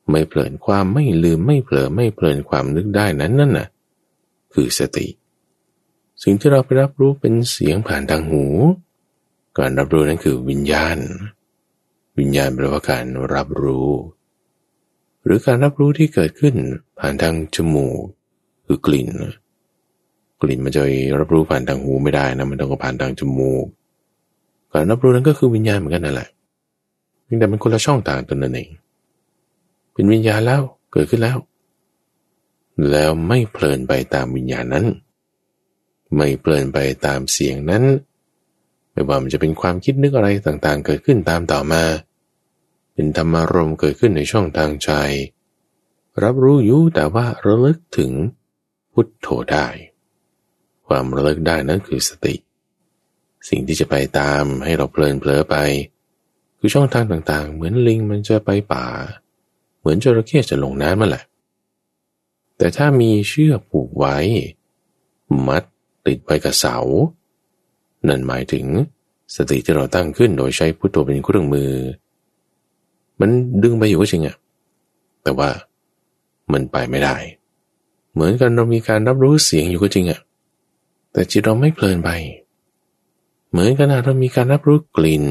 ไม่เผลินความไม่ลืมไม่เผลอไม่เพลินความนึกได้นั้นนั่นน่ะ คือสติ สิ่งที่เราไปรับรู้เป็นเสียงผ่านทางหู การรับรู้นั้นคือวิญญาณ วิญญาณแปลว่าการรับรู้ หรือการรับรู้ที่เกิดขึ้นผ่านทางจมูกคือกลิ่น กลิ่นมันจะรับรู้ผ่านทางหูไม่ได้นะมันต้องผ่านทางจมูก การรับรู้นั้นก็คือวิญญาณเหมือนกันนั่นแหละเพียงแต่มันคนละช่องทางตัวนั่นเอง เป็นวิญญาณแล้วเกิดขึ้นแล้ว แล้วไม่เพลินไปตามวิญญาณนั้น ไม่เพลินไปตามเสียงนั้น ไม่ว่ามันจะเป็นความคิดนึกอะไรต่างๆ เกิดขึ้นตามต่อมา เป็นธรรมารมเกิดขึ้นในช่องทางใจ รับรู้อยู่แต่ว่าระลึกถึงพุทโธได้ ความระลึกได้นั้นคือสติ สิ่งที่จะไปตามให้เราเพลินเผลอไป คือช่องทางต่างๆ เหมือนลิงมันจะไปป่า เหมือนจระเข้จะลงน้ำมาแหละ แต่ถ้ามีเชือกผูกไว้ มัดติดไปกับเสา นั่นหมายถึงสติที่เราตั้งขึ้นโดยใช้พุทโธเป็นเครื่องมือ มันดึงไปอยู่ก็จริงอะแต่ว่ามันไปไม่ได้ เหมือนกันเรามีการรับรู้เสียงอยู่ก็จริงอะแต่จิตเราไม่เพลินไป เหมือนกันเรามีการรับรู้กลิ่น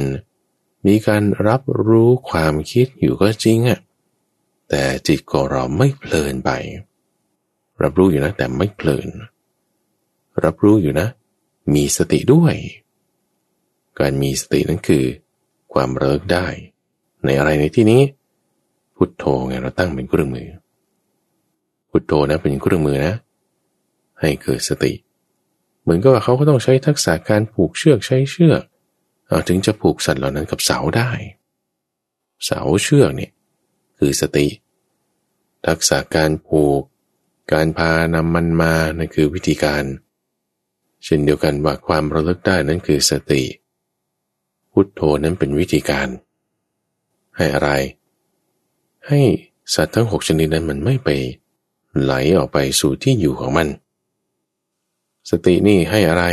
มีการรับรู้ความคิดอยู่ก็จริงอะแต่จิตของเราไม่เพลินไป รับรู้อยู่นะแต่ไม่เพลิน รับรู้อยู่นะ มีสติด้วย การมีสตินั้นคือ ความเลิกได้ ในอะไรในที่นี้ พุทโธไงเราตั้งเป็นเครื่องมือ พุทโธนะเป็นเครื่องมือนะ ให้เกิดสติ เหมือนกับว่าเขาก็ต้องใช้ทักษะการผูกเชือกใช้เชือกถึงจะผูกสัตว์เหล่านั้นกับเสาได้ เสาเชือกเนี่ยคือสติ ทักษะการผูก การพานำมันมานั่นคือวิธีการ เช่นเดียวกันว่าความระลึกได้นั่นคือสติ พุทโธนั้นเป็นวิธีการ ให้อะไร ให้สัตว์ทั้งหกชนิดนั้นมันไม่ไป ไหลออกไปสู่ที่อยู่ของมัน สตินี่ให้อะไร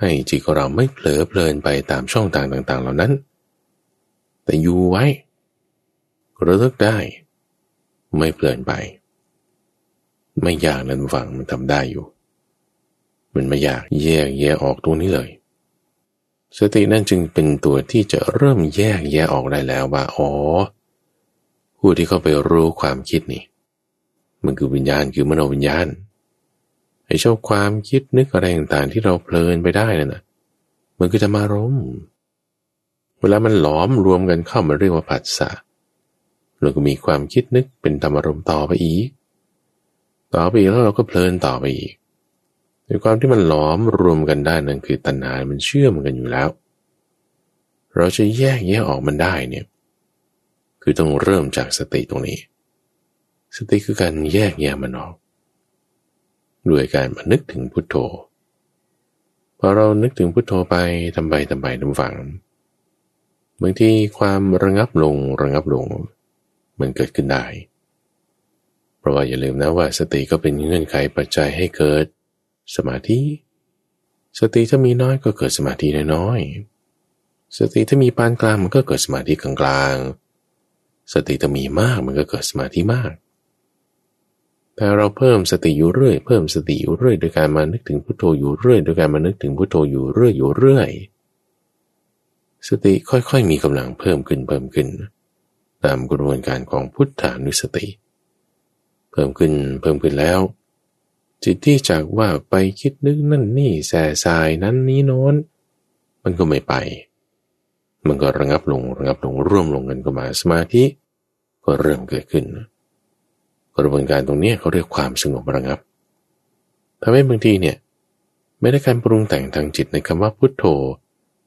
ให้จิตของเราไม่เผลอเพลินไปตามช่องทางต่างๆ เหล่านั้น แต่อยู่ไว้ระลึกได้ ไม่เพลินไป ไม่ยากนั้นฟังมันทำได้อยู่ มันไม่อยากแยกแยะออกตรงนี้เลย สตินั่นจึงเป็นตัวที่จะเริ่มแยกแยะออกได้แล้วว่าอ๋อผู้ที่เข้าไปรู้ความคิดนี่ มันคือวิญญาณคือมโนวิญญาณ ไอ้เจ้าความคิดนึกอะไรต่างๆที่เราเพลินไปได้นั่นนะมันคือธรรมารมเวลามันหลอมรวมกันเข้ามาเรียกว่าผัสสะเราก็มีความคิดนึกเป็นธรรมารมต่อไปอีก ต่อไปอีกแล้วเราก็เพลินต่อไปอีกในความที่มันหลอมรวมกันได้นั่นคือตัณหา มันเชื่อมกันอยู่แล้ว เราจะแยกแยะออกมันได้เนี่ย คือต้องเริ่มจากสติตรงนี้ สติคือการแยกแยะมันออก ด้วยการมานึกถึงพุทโธพอเรานึกถึงพุทโธไปทำไปทำไปทำฝังบางทีความระงับลงระงับลง มันเกิดขึ้นได้ เพราะว่าอย่าลืมนะว่าสติก็เป็นเงื่อนไขปัจจัยให้เกิดสมาธิ สติถ้ามีน้อยก็เกิดสมาธิน้อยๆสติถ้ามีปานกลางมันก็เกิดสมาธิกลางๆสติถ้ามีมากมันก็เกิดสมาธิมาก แต่เราเพิ่มสติอยู่เรื่อย เพิ่มสติอยู่เรื่อยโดยการมานึกถึงพุทโธอยู่เรื่อยโดยการมานึกถึงพุทโธอยู่เรื่อยอยู่เรื่อย สติค่อยๆมีกำลังเพิ่มขึ้นเพิ่มขึ้น ตามกระบวนการของพุทธานุสติ เพิ่มขึ้นเพิ่มขึ้นแล้ว จิตที่จากว่าไปคิดนึกนั่นนี่แส่สายนั้นนี้โน้น มันก็ไม่ไป มันก็ระงับลงระงับลงร่วมลงกันก็มาสมาธิ ก็เริ่มเกิดขึ้น กระบวนการตรงนี้เขาเรียกความสงบระงับทำให้บางทีเนี่ยไม่ได้การปรุงแต่งทางจิตในคำว่าพุทโธ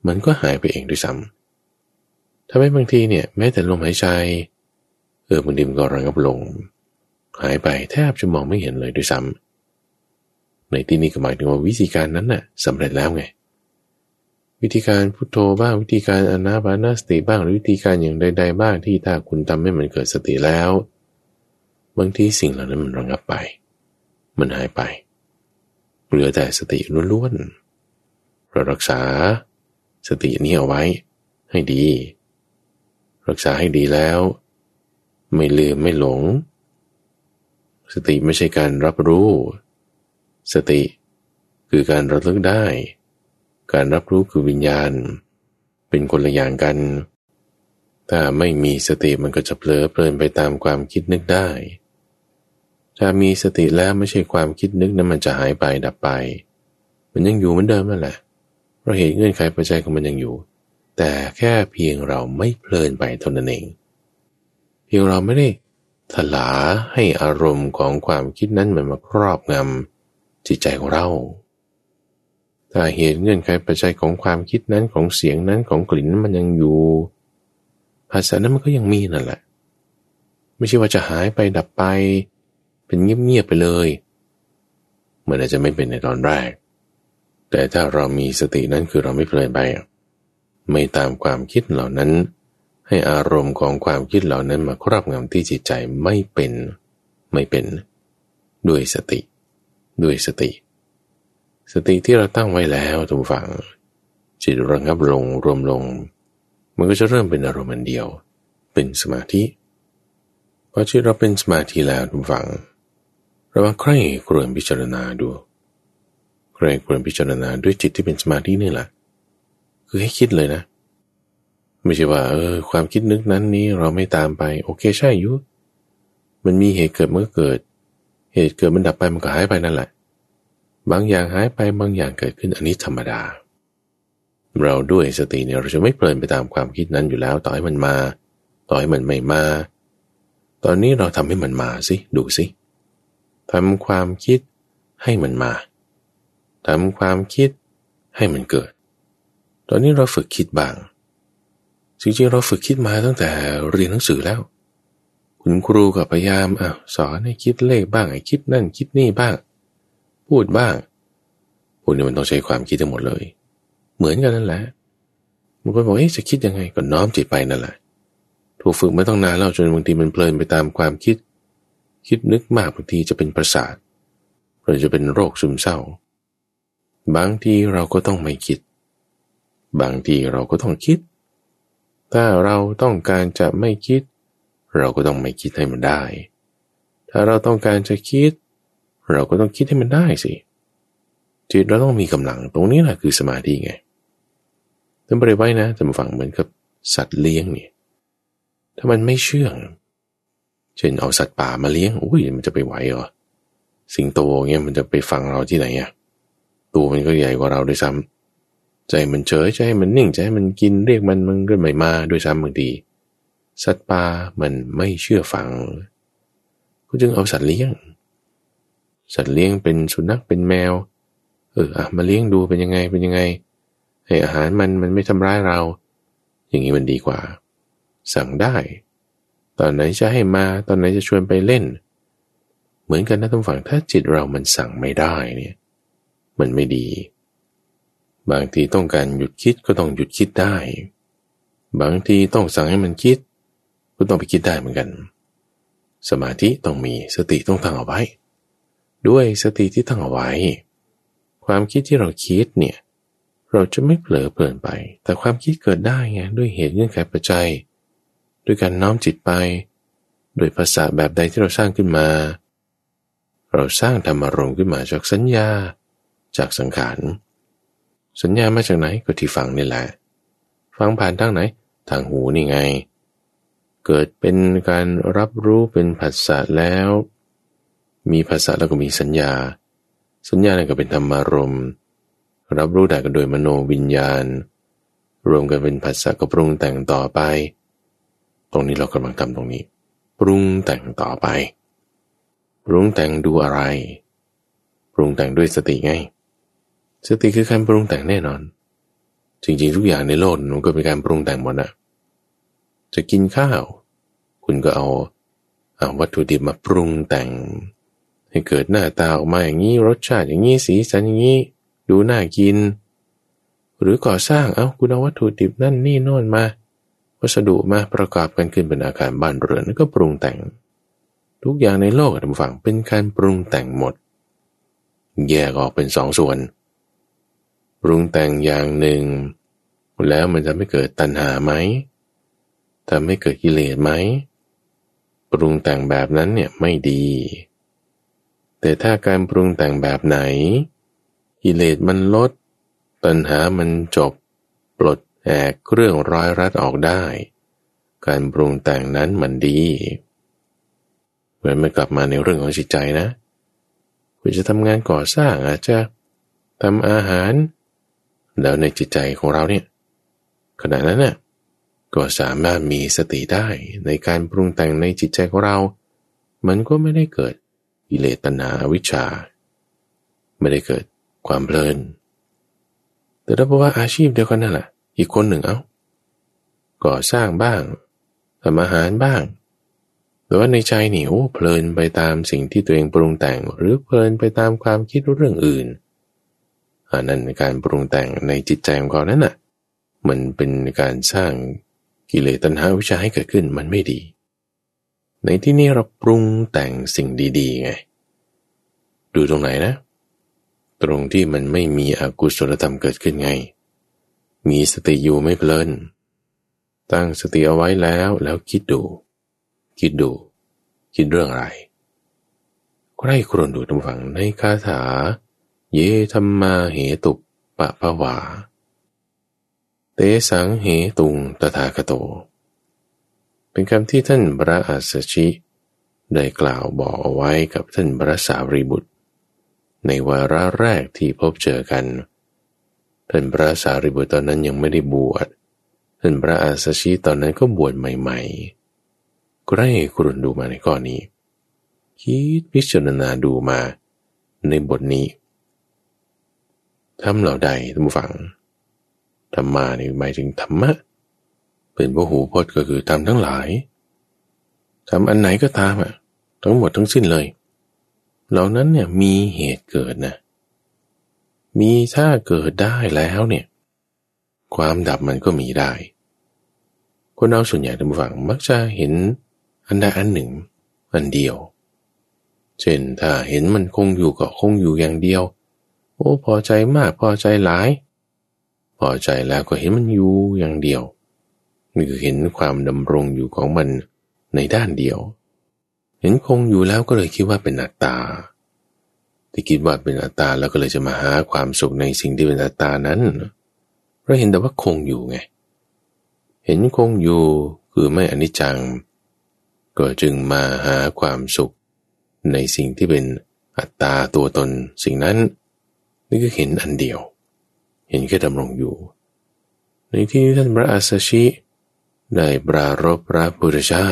มันก็หายไปเองด้วยซ้ำทำให้บางทีเนี่ยแม้แต่ลมหายใจ เออบางทีมันก็ระงับลง หายไปแทบจะมองไม่เห็นเลยด้วยซ้ำในที่นี้ก็หมายถึงว่าวิธีการนั้นน่ะสำเร็จแล้วไง วิธีการพุโทโธบ้างวิธีการอนาบานาสติบ้างหรือวิธีการอย่างใด ๆ บ้างที่ถ้าคุณทำให้มันเกิดสติแล้ว บางทีสิ่งเหล่านั้นมันระงับไป มันหายไป เหลือแต่สติล้วนๆเรารักษาสตินี้เอาไว้ให้ดี รักษาให้ดีแล้ว ไม่ลืมไม่หลง สติไม่ใช่การรับรู้ สติคือการระลึกได้ การรับรู้คือวิญญาณ เป็นคนละอย่างกัน ถ้าไม่มีสติมันก็จะเผลอเพลินไปตามความคิดนึกได้ ถ้ามีสติแล้วไม่ใช่ความคิดนึกนั้นมันจะหายไปดับไป มันยังอยู่เหมือนเดิมนั่นแหละเพราะเหตุเงื่อนไขปัจจัยของมันยังอยู่ แต่แค่เพียงเราไม่เพลินไปเท่านั้นเอง เพียงเราไม่ได้ถลาให้อารมณ์ของความคิดนั้นมันมาครอบงำจิตใจของเราถ้าเหตุเงื่อนไขปัจจัยของความคิดนั้นของเสียงนั้นของกลิ่นนั้นมันยังอยู่ภาษานั้นมันก็ยังมีนั่นแหละ ไม่ใช่ว่าจะหายไปดับไป เป็นเงียบๆไปเลยมันอาจจะไม่เป็นในตอนแรก แต่ถ้าเรามีสตินั้นคือเราไม่เพลินไป ไม่ตามความคิดเหล่านั้น ให้อารมณ์ของความคิดเหล่านั้นมาครอบงำที่จิตใจไม่เป็น ไม่เป็น ด้วยสติ ด้วยสติ สติที่เราตั้งไว้แล้วทุกฝัง จิตระงับลงรวมลง มันก็จะเริ่มเป็นอารมณ์เดียว เป็นสมาธิพอจิตเราเป็นสมาธิแล้วทุกฝัง เราว่าใครครวพิจารณาดู ใครควรพิจารณาด้วยจิตที่เป็นสมาธินี่แหละ คือให้คิดเลยนะ ไม่ใช่ว่าเออความคิดนึกนั้นนี้เราไม่ตามไป โอเคใช่ยุมันมีเหตุเกิดเมันก็เกิด เหตุเกิดมันดับไปมันก็หายไปนั่นแหละ บางอย่างหายไปบางอย่างเกิดขึ้นอันนี้ธรรมดา เราด้วยสติเนี่ยเราจะไม่เพลินไปตามความคิดนั้นอยู่แล้ว ต่อให้มันมา ต่อให้มันไม่มา ตอนนี้เราทำให้มันมาสิดูสิ ทำความคิดให้มันมาทำความคิดให้มันเกิด ตอนนี้เราฝึกคิดบ้าง จริงๆเราฝึกคิดมาตั้งแต่เรียนหนังสือแล้ว คุณครูก็พยายามอะสอนให้คิดเลขบ้างให้คิดนั่นคิดนี่บ้าง พูดบ้างพวกนี้มันต้องใช้ความคิดทั้งหมดเลย เหมือนกันนั่นแหละบางคนบอกเอ๊ะจะคิดยังไงก็น้อมจิตไปนั่นแหละ ถูกฝึกมาต้องนานแล้วจนบางทีมันเพลินไปตามความคิด คิดนึกมากบางทีจะเป็นประสาทหรือจะเป็นโรคซึมเศร้า บางทีเราก็ต้องไม่คิด บางทีเราก็ต้องคิด ถ้าเราต้องการจะไม่คิด เราก็ต้องไม่คิดให้มันได้ ถ้าเราต้องการจะคิด เราก็ต้องคิดให้มันได้สิจิตเราต้องมีกำลังตรงนี้แหละคือสมาธิไงท่านบริไว้นะจะมาฟังเหมือนกับสัตว์เลี้ยงเนี่ยถ้ามันไม่เชื่อง ช่นเอาสัตว์ป่ามาเลี้ยงอุ้ยมันจะไปไหวเหรอสิงโตเงี้ยมันจะไปฟังเราที่ไหนอะตัวมันก็ใหญ่กว่าเราด้วยซ้ำใจมันเฉยใจมันนิ่งใจมันกินเรียกมันมันก็ไม่มาด้วยซ้ำบางทีสัตว์ป่ามันไม่เชื่อฟังก็จึงเอาสัตว์เลี้ยง สัตว์เลี้ยงเป็นสุนัขเป็นแมว เอออะมาเลี้ยงดูเป็นยังไงเป็นยังไงให้อาหารมันมันไม่ทำร้ายเรา อย่างนี้มันดีกว่า สั่งได้ ตอนไหนจะให้มาตอนไหนจะชวนไปเล่น เหมือนกันนะท่านฝั่งถ้าจิตเรามันสั่งไม่ได้เนี่ยมันไม่ดี บางทีต้องการหยุดคิดก็ต้องหยุดคิดได้ บางทีต้องสั่งให้มันคิด ก็ต้องไปคิดได้เหมือนกัน สมาธิต้องมีสติต้องตั้งเอาไว้ ด้วยสติที่ตั้งเอาไว้ ความคิดที่เราคิดเนี่ยเราจะไม่เผลอเพลินไป แต่ความคิดเกิดได้ไงด้วยเหตุเงื่อนไขปัจจัย ด้วยการน้อมจิตไป โดยภาษาแบบใดที่เราสร้างขึ้นมา เราสร้างธรรมารมณ์ขึ้นมาจากสัญญา จากสังขาร สัญญามาจากไหนก็ที่ฟังนี่แหละ ฟังผ่านทางไหน ทางหูนี่ไง เกิดเป็นการรับรู้เป็นภาษาแล้ว มีภาษาแล้วก็มีสัญญา สัญญาเนี่ยก็เป็นธรรมารมณ์รับรู้ได้กันโดยมโนวิญญาณ รวมกันเป็นภาษาก็ปรุงแต่งต่อไป ตรงนี้เรากำลังทำตรงนี้ ปรุงแต่งต่อไป ปรุงแต่งดูอะไร ปรุงแต่งด้วยสติไง สติคือการปรุงแต่งแน่นอน จริงๆทุกอย่างในโลกมันก็เป็นการปรุงแต่งหมดนะจะกินข้าว คุณก็เอาเอาวัตถุดิบมาปรุงแต่ง ให้เกิดหน้าตาออกมาอย่างนี้รสชาติอย่างนี้สีสันอย่างนี้ ดูน่ากิน หรือก่อสร้างเอาคุณเอาวัตถุดิบนั่นนี่โน่นมา วัสดุมาประกอบกันขึ้นเป็นอาคารบ้านเรือนก็ปรุงแต่ง ทุกอย่างในโลกท่านฟังเป็นการปรุงแต่งหมด แยกออกเป็นสองส่วน ปรุงแต่งอย่างหนึ่ง แล้วมันจะไม่เกิดตัณหาไหมทำให้เกิดกิเลสไหมปรุงแต่งแบบนั้นเนี่ยไม่ดี แต่ถ้าการปรุงแต่งแบบไหน กิเลสมันลด ตัณหามันจบ ปลด แอกเครื่องร้อยรัดออกได้ การปรุงแต่งนั้นมันดี เหมือนไม่กลับมาในเรื่องของจิตใจนะ คุณจะทำงานก่อสร้างอาจจะทำอาหาร แล้วในจิตใจของเราเนี่ยขณะนั้นน่ะก็สามารถมีสติได้ในการปรุงแต่งในจิตใจของเรา มันก็ไม่ได้เกิดอิเลตนาวิชา ไม่ได้เกิดความเพลิน แต่ถ้าบอกว่าอาชีพเดียวกันนั่นแหละ อีกคนหนึ่งเอา้าก่อสร้างบ้างทำอาหารบ้างแต่ว่าในใจนี่โอ้เพลินไปตามสิ่งที่ตัวเองปรุงแต่ง หรือเพลินไปตามความคิดเรื่องอื่นอันนั้นการปรุงแต่งในจิตใจของเขานั้นน่ะ มันเป็นการสร้างกิเลสตัณหาวิชาให้เกิดขึ้นมันไม่ดี ในที่นี้เราปรุงแต่งสิ่งดีๆไง ดูตรงไหนนะ ตรงที่มันไม่มีอกุศลธรรมเกิดขึ้นไง มีสติอยู่ไม่เพลิน ตั้งสติเอาไว้แล้วแล้วคิดดู คิดดู คิดเรื่องอะไรใครครวญดูทุกฝังในคาถา เยธรรมาเหตุปะภวา เตสังเหตุงตถาคโต เป็นคำที่ท่านพระอัสสชิ ได้กล่าวบอกเอาไว้กับท่านพระสารีบุตร ในวาระแรกที่พบเจอกัน ท่านพระสารีบุตรตอนนั้นยังไม่ได้บวชท่านพระอัสชิตอนนั้นก็บวชใหม่ๆใครครุนดูมาในข้อนี้ คิดพิจารณาดูมาในบทนี้ทำเหล่าใดท่านผู้ฟังธรรมานี่หมายถึงธรรมะ เป็นพหูพจน์ก็คือทำทั้งหลายทำอันไหนก็ตามอะ ทั้งหมดทั้งสิ้นเลย เหล่านั้นเนี่ยมีเหตุเกิดนะ มีถ้าเกิดได้แล้วเนี่ย ความดับมันก็มีได้ คนเราส่วนใหญ่ท่านผู้ฟังมักจะเห็นอันใดอันหนึ่ง อันเดียว เช่นถ้าเห็นมันคงอยู่ก็คงอยู่อย่างเดียว โอ้พอใจมากพอใจหลาย พอใจแล้วก็เห็นมันอยู่อย่างเดียวนี่คือเห็นความดำรงอยู่ของมันในด้านเดียว เห็นคงอยู่แล้วก็เลยคิดว่าเป็นอัตตา ที่คิดว่าเป็นอัตตาแล้วก็เลยจะมาหาความสุขในสิ่งที่เป็นอัตตานั้นเราเห็นแต่ว่าคงอยู่ไง เห็นคงอยู่คือไม่อนิจจัง ก็จึงมาหาความสุขในสิ่งที่เป็นอัตตาตัวตนสิ่งนั้น นี่ก็เห็นอันเดียว เห็นแค่ดำรงอยู่ ในที่ท่านพระอาสชิได้ปรารบพระพุทธเจ้า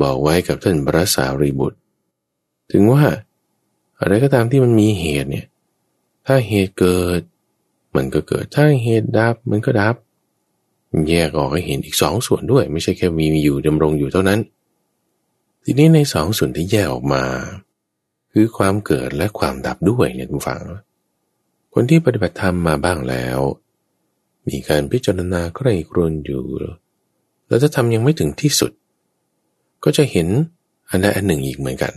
บอกไว้กับท่านพระสารีบุตร ถึงว่า อะไรก็ตามที่มันมีเหตุเนี่ย ถ้าเหตุเกิด มันก็เกิด ถ้าเหตุดับมันก็ดับ แยกออกให้เห็นอีกสองส่วนด้วย ไม่ใช่แค่มีมีอยู่ดำรงอยู่เท่านั้น ทีนี้ในสองส่วนที่แยกออกมา คือความเกิดและความดับด้วยเนี่ยคุณฟัง คนที่ปฏิบัติธรรมมาบ้างแล้ว มีการพิจารณาใคร่ครวญอยู่ แล้วจะทำยังไม่ถึงที่สุด ก็จะเห็นอันใดอันหนึ่งอีกเหมือนกัน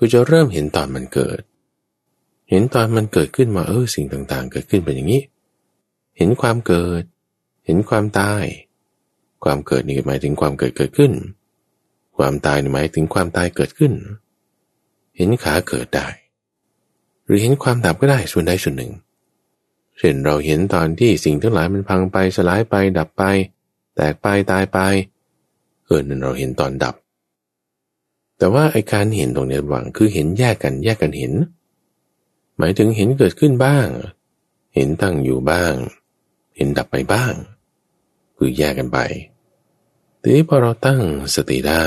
คือจะเริ่มเห็นตอนมันเกิด เห็นตอนมันเกิดขึ้นมาเออสิ่งต่างๆ เกิดขึ้นเป็นอย่างนี้ เห็นความเกิด เห็นความตาย ความเกิดนี่หมายถึงความเกิดเกิดขึ้น ความตายหมายถึงความตายเกิดขึ้น เห็นขาเกิดได้ หรือเห็นความดับก็ได้ส่วนใดส่วนหนึ่ง เช่นเราเห็นตอนที่สิ่งทั้งหลายมันพังไปสลายไปดับไป แตกไปตายไปเออนั่นเราเห็นตอนดับ แต่ว่าไอการเห็นตรงนี้หวังคือเห็นแยกกันแยกกันเห็น หมายถึงเห็นเกิดขึ้นบ้าง เห็นตั้งอยู่บ้าง เห็นดับไปบ้าง คือแยกกันไปทีนี้พอเราตั้งสติได้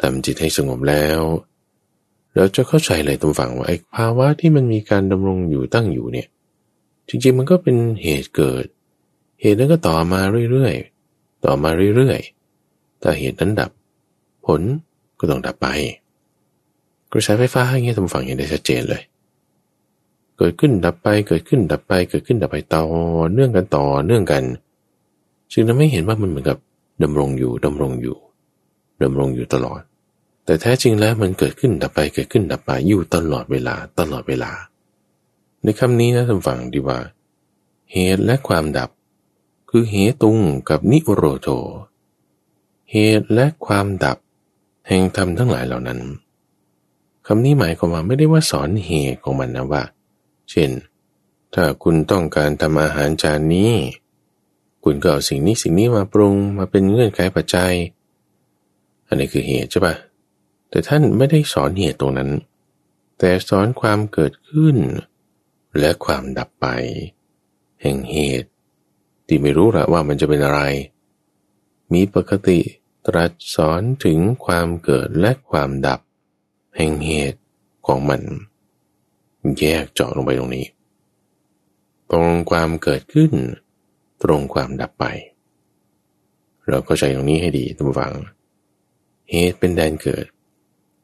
ทำจิตให้สงบแล้ว เราจะเข้าใจเลยตรงฝั่งว่าไอ้ภาวะที่มันมีการดำรงอยู่ตั้งอยู่เนี่ยจริงๆมันก็เป็นเหตุเกิด เหตุนั้นก็ต่อมาเรื่อยๆ ต่อมาเรื่อยๆ แต่เหตุนั้นดับ ผล ก็ต้องดับไปกระแสไฟฟ้าอย่างเงี้ยทำฟังเห็นได้ชัดเจนเลย เกิดขึ้นดับไปเกิดขึ้นดับไป เกิดขึ้นดับไปต่อเนื่องกันต่อเนื่องกันจึงทำให้เห็นว่ามันเหมือนกับดำรงอยู่ดำรงอยู่ดำรงอยู่ตลอด แต่แท้จริงแล้วมันเกิดขึ้นดับไปเกิดขึ้นดับไปอยู่ตลอดเวลาตลอดเวลา ในคำนี้นะท่านฟังดีว่า เหตุและความดับ คือเหตุงกับนิโรโท เหตุและความดับ แห่งธรรมทั้งหลายเหล่านั้นคำนี้หมายความว่าไม่ได้ว่าสอนเหตุของมันนะว่า เช่น ถ้าคุณต้องการทำอาหารจานนี้ คุณก็เอาสิ่งนี้สิ่งนี้มาปรุงมาเป็นเงื่อนไขปัจจัย อันนี้คือเหตุใช่ปะแต่ท่านไม่ได้สอนเหตุตรงนั้น แต่สอนความเกิดขึ้น และความดับไป แห่งเหตุ ที่ไม่รู้ละว่ามันจะเป็นอะไร มีปกติ ตรัสสอนถึงความเกิดและความดับ แห่งเหตุของมัน แยกเจาะลงไปตรงนี้ ตรงความเกิดขึ้น ตรงความดับไป เราก็ใจตรงนี้ให้ดีทุกฝัง เหตุเป็นแดนเกิด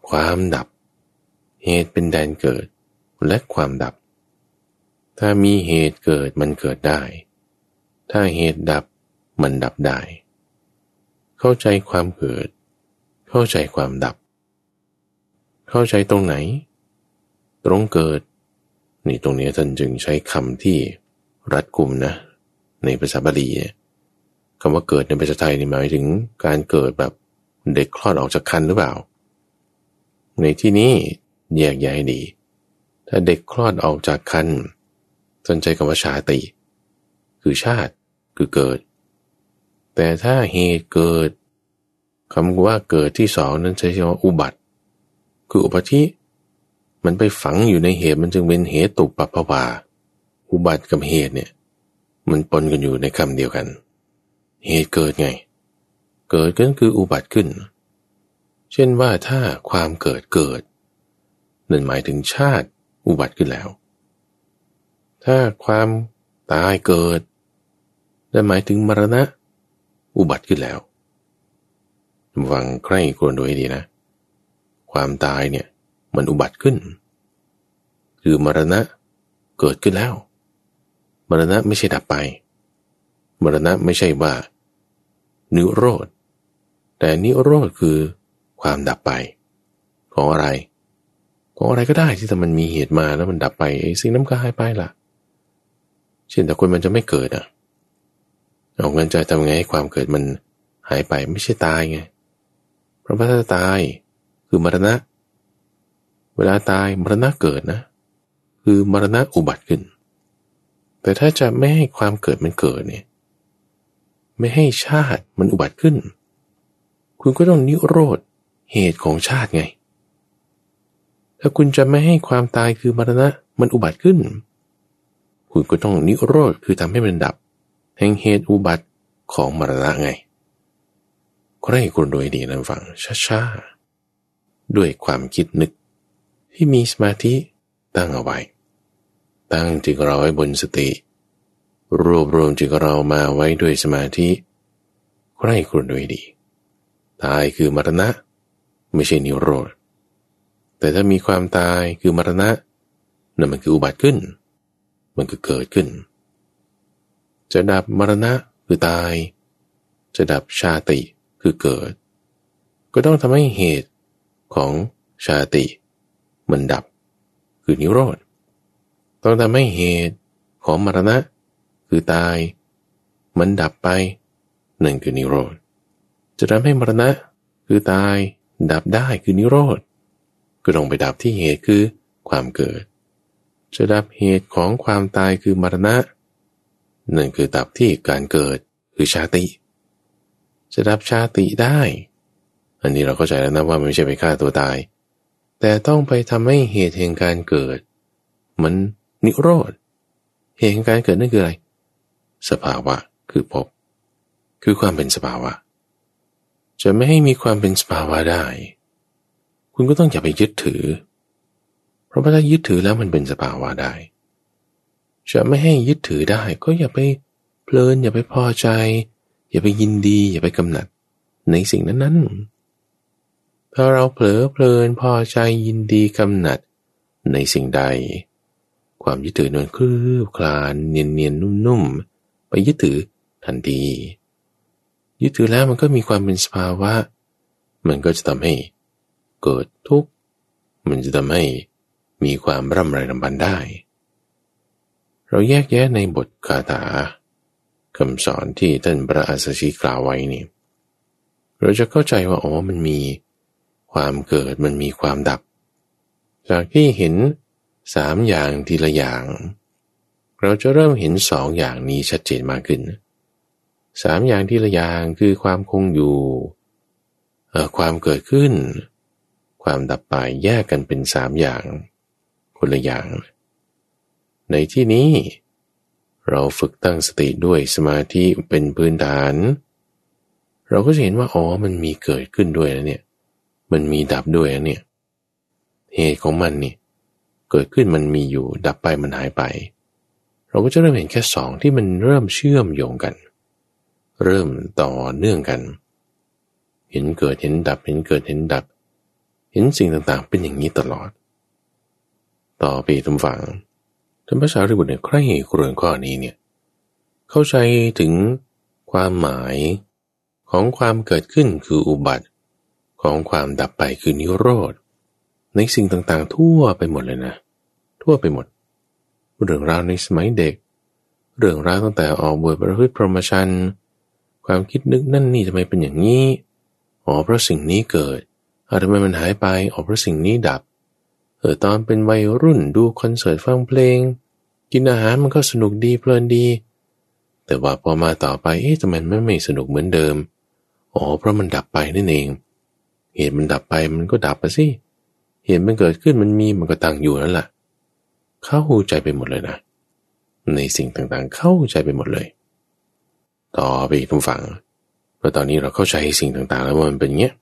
ความดับ เหตุเป็นแดนเกิดและความดับ ถ้ามีเหตุเกิดมันเกิดได้ ถ้าเหตุดับมันดับได้ เข้าใจความเกิด เข้าใจความดับ เข้าใจตรงไหน ตรงเกิด นี่ตรงนี้ท่านจึงใช้คำที่รัดกุมนะ ในภาษาบาลีคำว่าเกิดในภาษาไทยนี่หมายถึงการเกิดแบบเด็กคลอดออกจากคันหรือเปล่า ในที่นี้แยกแยดี ถ้าเด็กคลอดออกจากคันสนใจคำว่าชาติ คือชาติ คือเกิด แต่ถ้าเหตุเกิดคำว่าเกิดที่สองนั้นใช้คำว่าอุบัติ คืออุปธิมันไปฝังอยู่ในเหตุมันจึงเป็นเหตุตุปปภวาอุบัติกับเหตุเนี่ย มันปนกันอยู่ในคำเดียวกัน เหตุเกิดไง เกิดก็คืออุบัติขึ้น เช่นว่าถ้าความเกิดเกิดนั่นหมายถึงชาติอุบัติขึ้นแล้ว ถ้าความตายเกิดนั่นหมายถึงมรณะ อุบัติขึ้นแล้วฟังใคร่ครวญดูให้ดีนะ ความตายเนี่ยมันอุบัติขึ้น คือมรณะเกิดขึ้นแล้ว มรณะไม่ใช่ดับไป มรณะไม่ใช่ว่า นิโรธ แต่นิโรธคือความดับไป ของอะไร ของอะไรก็ได้ที่แต่มันมีเหตุมาแล้วมันดับไปไอ้สิ่งนั้นก็หายไปละ่ะ เช่นแต่คนมันจะไม่เกิดอะ เอาเงินจะทำไงให้ความเกิดมันหายไปไม่ใช่ตายไง เพราะว่าถ้าตายคือมรณะ เวลาตายมรณะเกิดนะ คือมรณะอุบัติขึ้น แต่ถ้าจะไม่ให้ความเกิดมันเกิดเนี่ยไม่ให้ชาติมันอุบัติขึ้น คุณก็ต้องนิโรธเหตุของชาติไง ถ้าคุณจะไม่ให้ความตายคือมรณะมันอุบัติขึ้น คุณก็ต้องนิโรธคือทำให้มันดับ แห่งเหตุอุบัติของมรณะไงก็ให้คุณโดยดีนะฟังช้าๆ ด้วยความคิดนึก ที่มีสมาธิตั้งเอาไว้ ตั้งจิตเราไว้บนสติ รวบรวมจิตเรามาไว้ด้วยสมาธิก็ให้คุณโดยดี ตายคือมรณะ ไม่ใช่นิโรธ แต่ถ้ามีความตายคือมรณะนั่นมันคืออุบัติขึ้น มันคือเกิดขึ้น จะดับมรณะคือตาย จะดับชาติคือเกิด ก็ต้องทำให้เหตุของชาติ มันดับ คือนิโรธต้องทำให้เหตุของมรณะ คือตาย มันดับไปหนึ่งคือนิโรธจะทำให้มรณะ คือตาย ดับได้คือนิโรธก็ต้องไปดับที่เหตุคือความเกิด จะดับเหตุของความตายคือมรณะ นั่นคือดับที่การเกิดคือชาติ จะดับชาติได้ อันนี้เราเข้าใจแล้วนะว่าไม่ใช่ไปฆ่าตัวตาย แต่ต้องไปทำให้เหตุแห่งการเกิด มันนิโรธ เหตุแห่งการเกิดนั่นคืออะไร สภาวะคือพบ คือความเป็นสภาวะ จะไม่ให้มีความเป็นสภาวะได้ คุณก็ต้องอย่าไปยึดถือ เพราะว่าถ้ายึดถือแล้วมันเป็นสภาวะได้ จะไม่ให้ยึดถือได้ ก็อย่าไปเพลิน อย่าไปพอใจ อย่าไปยินดี อย่าไปกำหนัด ในสิ่งนั้นๆ ถ้าเราเผลอเพลินพอใจยินดีกำหนัด ในสิ่งใด ความยึดถือนวลคลืบคลานเนียนเนียนนุ่มๆ ไปยึดถือทันที ยึดถือแล้วมันก็มีความเป็นสภาวะ มันก็จะทำให้เกิดทุกข์ มันจะทำให้มีความร่ำไรรำพันได้ เราแยกแยะในบทคาถาคำสอนที่ท่านพระอัสสชิกล่าวไว้นี่เราจะเข้าใจว่าอ๋อมันมีความเกิดมันมีความดับ จากที่เห็นสามอย่างทีละอย่าง เราจะเริ่มเห็นสองอย่างนี้ชัดเจนมากขึ้นสามอย่างทีละอย่างคือความคงอยู่เออความเกิดขึ้น ความดับไปแยกกันเป็นสามอย่าง คนละอย่าง ในที่นี้ เราฝึกตั้งสติด้วยสมาธิเป็นพื้นฐาน เราก็จะเห็นว่าอ๋อมันมีเกิดขึ้นด้วยนะเนี่ย มันมีดับด้วยนะเนี่ยเหตุของมันนี่เกิดขึ้นมันมีอยู่ ดับไปมันหายไป เราก็จะเริ่มเห็นแค่สองที่มันเริ่มเชื่อมโยงกัน เริ่มต่อเนื่องกัน เห็นเกิดเห็นดับเห็นเกิดเห็นดับ เห็นสิ่งต่างๆ เป็นอย่างนี้ตลอด ต่อไปทุกฝัง ท่านพระสารีบุตรเนี่ยใคร่ครวญข้อนี้เนี่ยเข้าใจถึงความหมายของความเกิดขึ้นคืออุบัติของความดับไปคือนิโรธ ในสิ่งต่างๆ ทั่วไปหมดเลยนะ ทั่วไปหมด เรื่องราวในสมัยเด็ก เรื่องราวตั้งแต่ออกบวชประพฤติพรหมชันความคิดนึกนั่นนี่ทำไมเป็นอย่างนี้อ๋อเพราะสิ่งนี้เกิดอาทำไมมันหายไปอ๋อเพราะสิ่งนี้ดับเออตอนเป็นวัยรุ่นดูคอนเสิร์ตฟังเพลง กินอาหารมันก็สนุกดีเพลินดี แต่ว่าพอมาต่อไปเอ๊ะทำไมมันไม่สนุกเหมือนเดิมอ๋อเพราะมันดับไปนั่นเอง เหตุมันดับไปมันก็ดับไปสิเหตุมันเกิดขึ้นมันมีมันก็ตั้งอยู่นั่นแหละเข้าใจไปหมดเลยนะ ในสิ่งต่างๆเข้าใจไปหมดเลย ต่อไปอีกทุกฝั่งพราะตอนนี้เราเข้าใจสิ่งต่างๆ แล้วว่ามันเป็นเงี้ย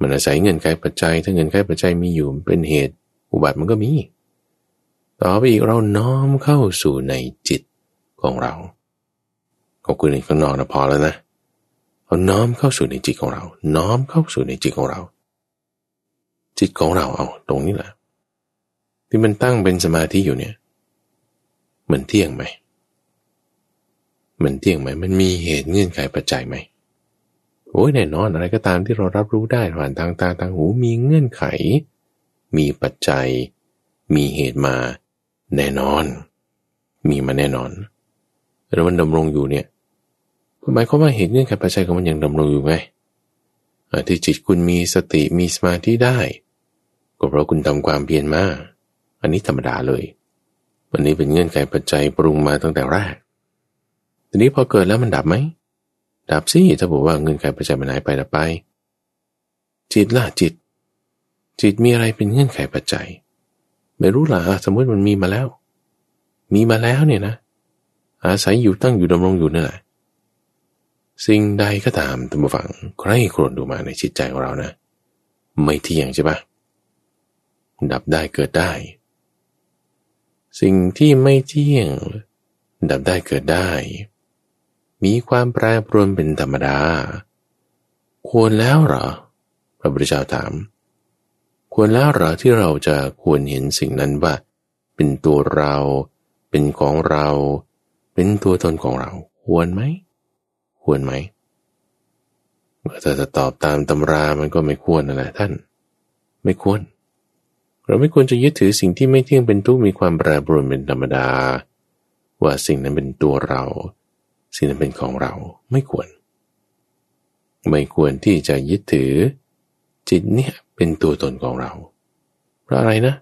มันอาศัยเงินไขปัจจัย ถ้าเงินไขปัจจัยมีอยู่เป็นเหตุ อุบัติมันก็มี ต่อไปอีกเราน้อมเข้าสู่ในจิตของเราขอบคุณอีกข้างนอกนะพอแล้วนะเอาน้อมเข้าสู่ในจิตของเรา น้อมเข้าสู่ในจิตของเรา จิตของเราเอาตรงนี้แหละ ที่มันตั้งเป็นสมาธิอยู่เนี่ย มันเที่ยงไหม มันเที่ยงไหม มันมีเหตุเงื่อนไขปัจจัยไหมโอ้ยแน่นอนอะไรก็ตามที่เรารับรู้ได้ผ่านทางตาทางหูมีเงื่อนไข มีปัจจัย มีเหตุมา แน่นอน มีมาแน่นอนแล้วมันดำรงอยู่เนี่ยหมายความว่าเหตุเงื่อนไขปัจจัยของมันยังดำรงอยู่ไงที่จิตคุณมีสติมีสมาธิได้ก็เพราะคุณทำความเพียรมา อันนี้ธรรมดาเลยวันนี้เป็นเงื่อนไขปัจจัยปรุงมาตั้งแต่แรกทีนี้พอเกิดแล้วมันดับไหม ดับสิถ้าบอกว่าเงื่อนไขปัจจัยมันหายไปดับไป จิตล่ะจิต จิตมีอะไรเป็นเงื่อนไขปัจจัย ไม่รู้ล่ะสมมติมันมีมาแล้ว มีมาแล้วเนี่ยนะ อาศัยอยู่ตั้งอยู่ดำรงอยู่นั่แหละสิ่งใดก็ตามตัมฝังใครครวญดูมาในจิตใจของเรานะ ไม่เที่ยงใช่ปะดับได้เกิดได้ สิ่งที่ไม่เที่ยง ดับได้เกิดได้ มีความแปรปรวนเป็นธรรมดา ควรแล้วหรอ พระพุทธเจ้าถาม ควรแล้วหรอที่เราจะควรเห็นสิ่งนั้นว่า เป็นตัวเรา เป็นของเรา เป็นตัวตนของเรา ควรไหม ควรไหมถ้าจะตอบตามตำรามันก็ไม่ควรนั่นแหละท่าน ไม่ควร เราไม่ควรจะยึดถือสิ่งที่ไม่เที่ยงเป็นทุกมีความแปรปรวนเป็นธรรมดา ว่าสิ่งนั้นเป็นตัวเรา สิ่งนั้นเป็นของเรา ไม่ควร ไม่ควรที่จะยึดถือจิตเนี่ย เป็นตัวตนของเรา เพราะอะไรนะ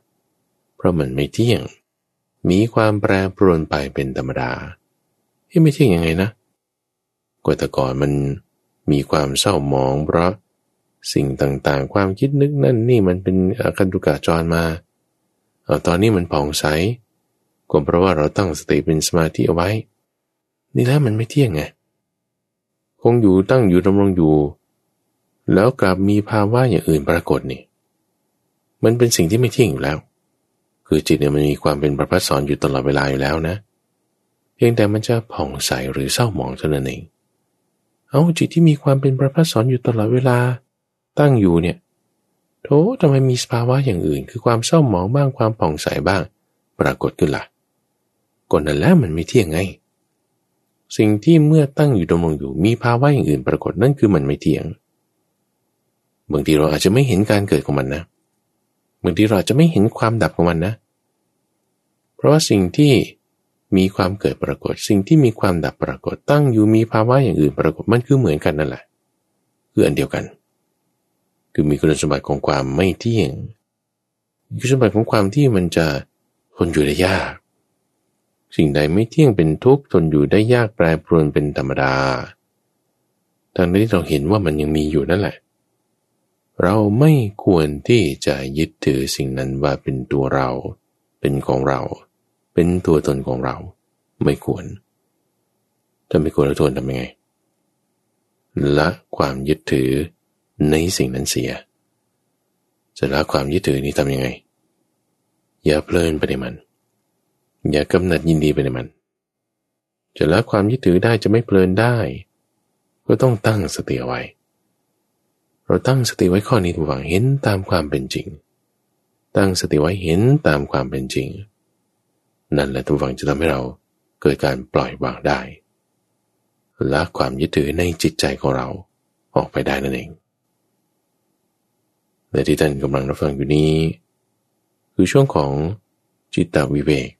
เพราะมันไม่เที่ยง มีความแปรปรวนไปเป็นธรรมดาที่ไม่เที่ยงยังไงนะกว่าแต่ก่อนมันมีความเศร้าหมองเพราะสิ่งต่างๆ ความคิดนึกนั่นนี่มันเป็นคันตุกาจรมาเอาตอนนี้มันผ่องใสก็เพราะว่าเราตั้งสติเป็นสมาธิเอาไว้ นี่แล้วมันไม่เที่ยงไง คงอยู่ตั้งอยู่ดำรงอยู่ แล้วกลับมีภาวะอย่างอื่นปรากฏนี่ มันเป็นสิ่งที่ไม่เที่ยงอยู่แล้ว คือจิตเนี่ยมันมีความเป็นประพัสสอนอยู่ตลอดเวลาอยู่แล้วนะ เพียงแต่มันจะผ่องใสหรือเศร้าหมองเท่านั้นเอง เอาจิตที่มีความเป็นพระพัสสอนอยู่ตลอดเวลา ตั้งอยู่เนี่ยโธ่ทำไมมีสภาวะอย่างอื่น คือความเศร้าหมองบ้างความผ่องใสบ้าง ปรากฏขึ้นละ่ะก่อนนั้นแล้วมันไม่เที่ยงไง สิ่งที่เมื่อตั้งอยู่ดำรงอยู่มีภาวะอย่างอื่นปรากฏนั่นคือมันไม่เที่ยง บางทีเราอาจจะไม่เห็นการเกิดของมันนะบางทีเราจะไม่เห็นความดับของมันนะ เพราะว่าสิ่งที่มีความเกิดปรากฏ สิ่งที่มีความดับปรากฏตั้งอยู่มีภาวะอย่างอื่นปรากฏมันคือเหมือนกันนั่นแหละคืออันเดียวกัน คือมีคุณสมบัติของความไม่เที่ยงคุณสมบัติของความที่มันจะทนอยู่ได้ยาก สิ่งใดไม่เที่ยงเป็นทุกข์ทนอยู่ได้ยากแปรปรวนเป็นธรรมดาทางนี้เราเห็นว่ามันยังมีอยู่นั่นแหละ เราไม่ควรที่จะยึดถือสิ่งนั้นว่าเป็นตัวเรา เป็นของเรา เป็นตัวตนของเรา ไม่ควร ถ้าไม่ควรเราทวนทำยังไง ละความยึดถือในสิ่งนั้นเสีย จะละความยึดถือนี้ทำยังไง อย่าเพลินไปในมัน อย่ากำหนัดยินดีไปในมัน จะละความยึดถือได้จะไม่เพลินได้ ก็ต้องตั้งสติเอาไว้ เราตั้งสติไว้ข้อนี้ถูกฝังเห็นตามความเป็นจริง ตั้งสติไว้เห็นตามความเป็นจริง นั่นแหละทุกฝังจะทำให้เราเกิดการปล่อยวางได้ละความยึดถือในจิตใจของเราออกไปได้นั่นเองและที่ท่านกำลังรับฟังอยู่นี้ คือช่วงของจิตตวิเวก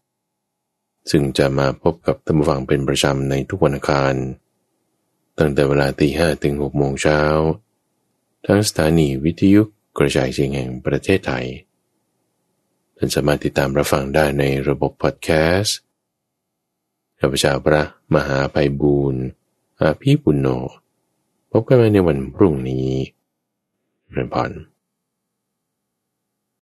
ซึ่งจะมาพบกับท่านผู้ฟังเป็นประจำในทุกวันอังคาร ตั้งแต่เวลาตีห้ถึงหกโมงเช้า ทั้งสถานีวิทยุกระจายเสียงแห่งประเทศไทย ท่านสามารถติดตามรับฟังได้ในระบบพอดแคสต์ข้าพเจ้าพระมหาภัยบูรณ์อาภีปุณโญพบกันใหม่ในวันพรุ่งนี้เรียนพร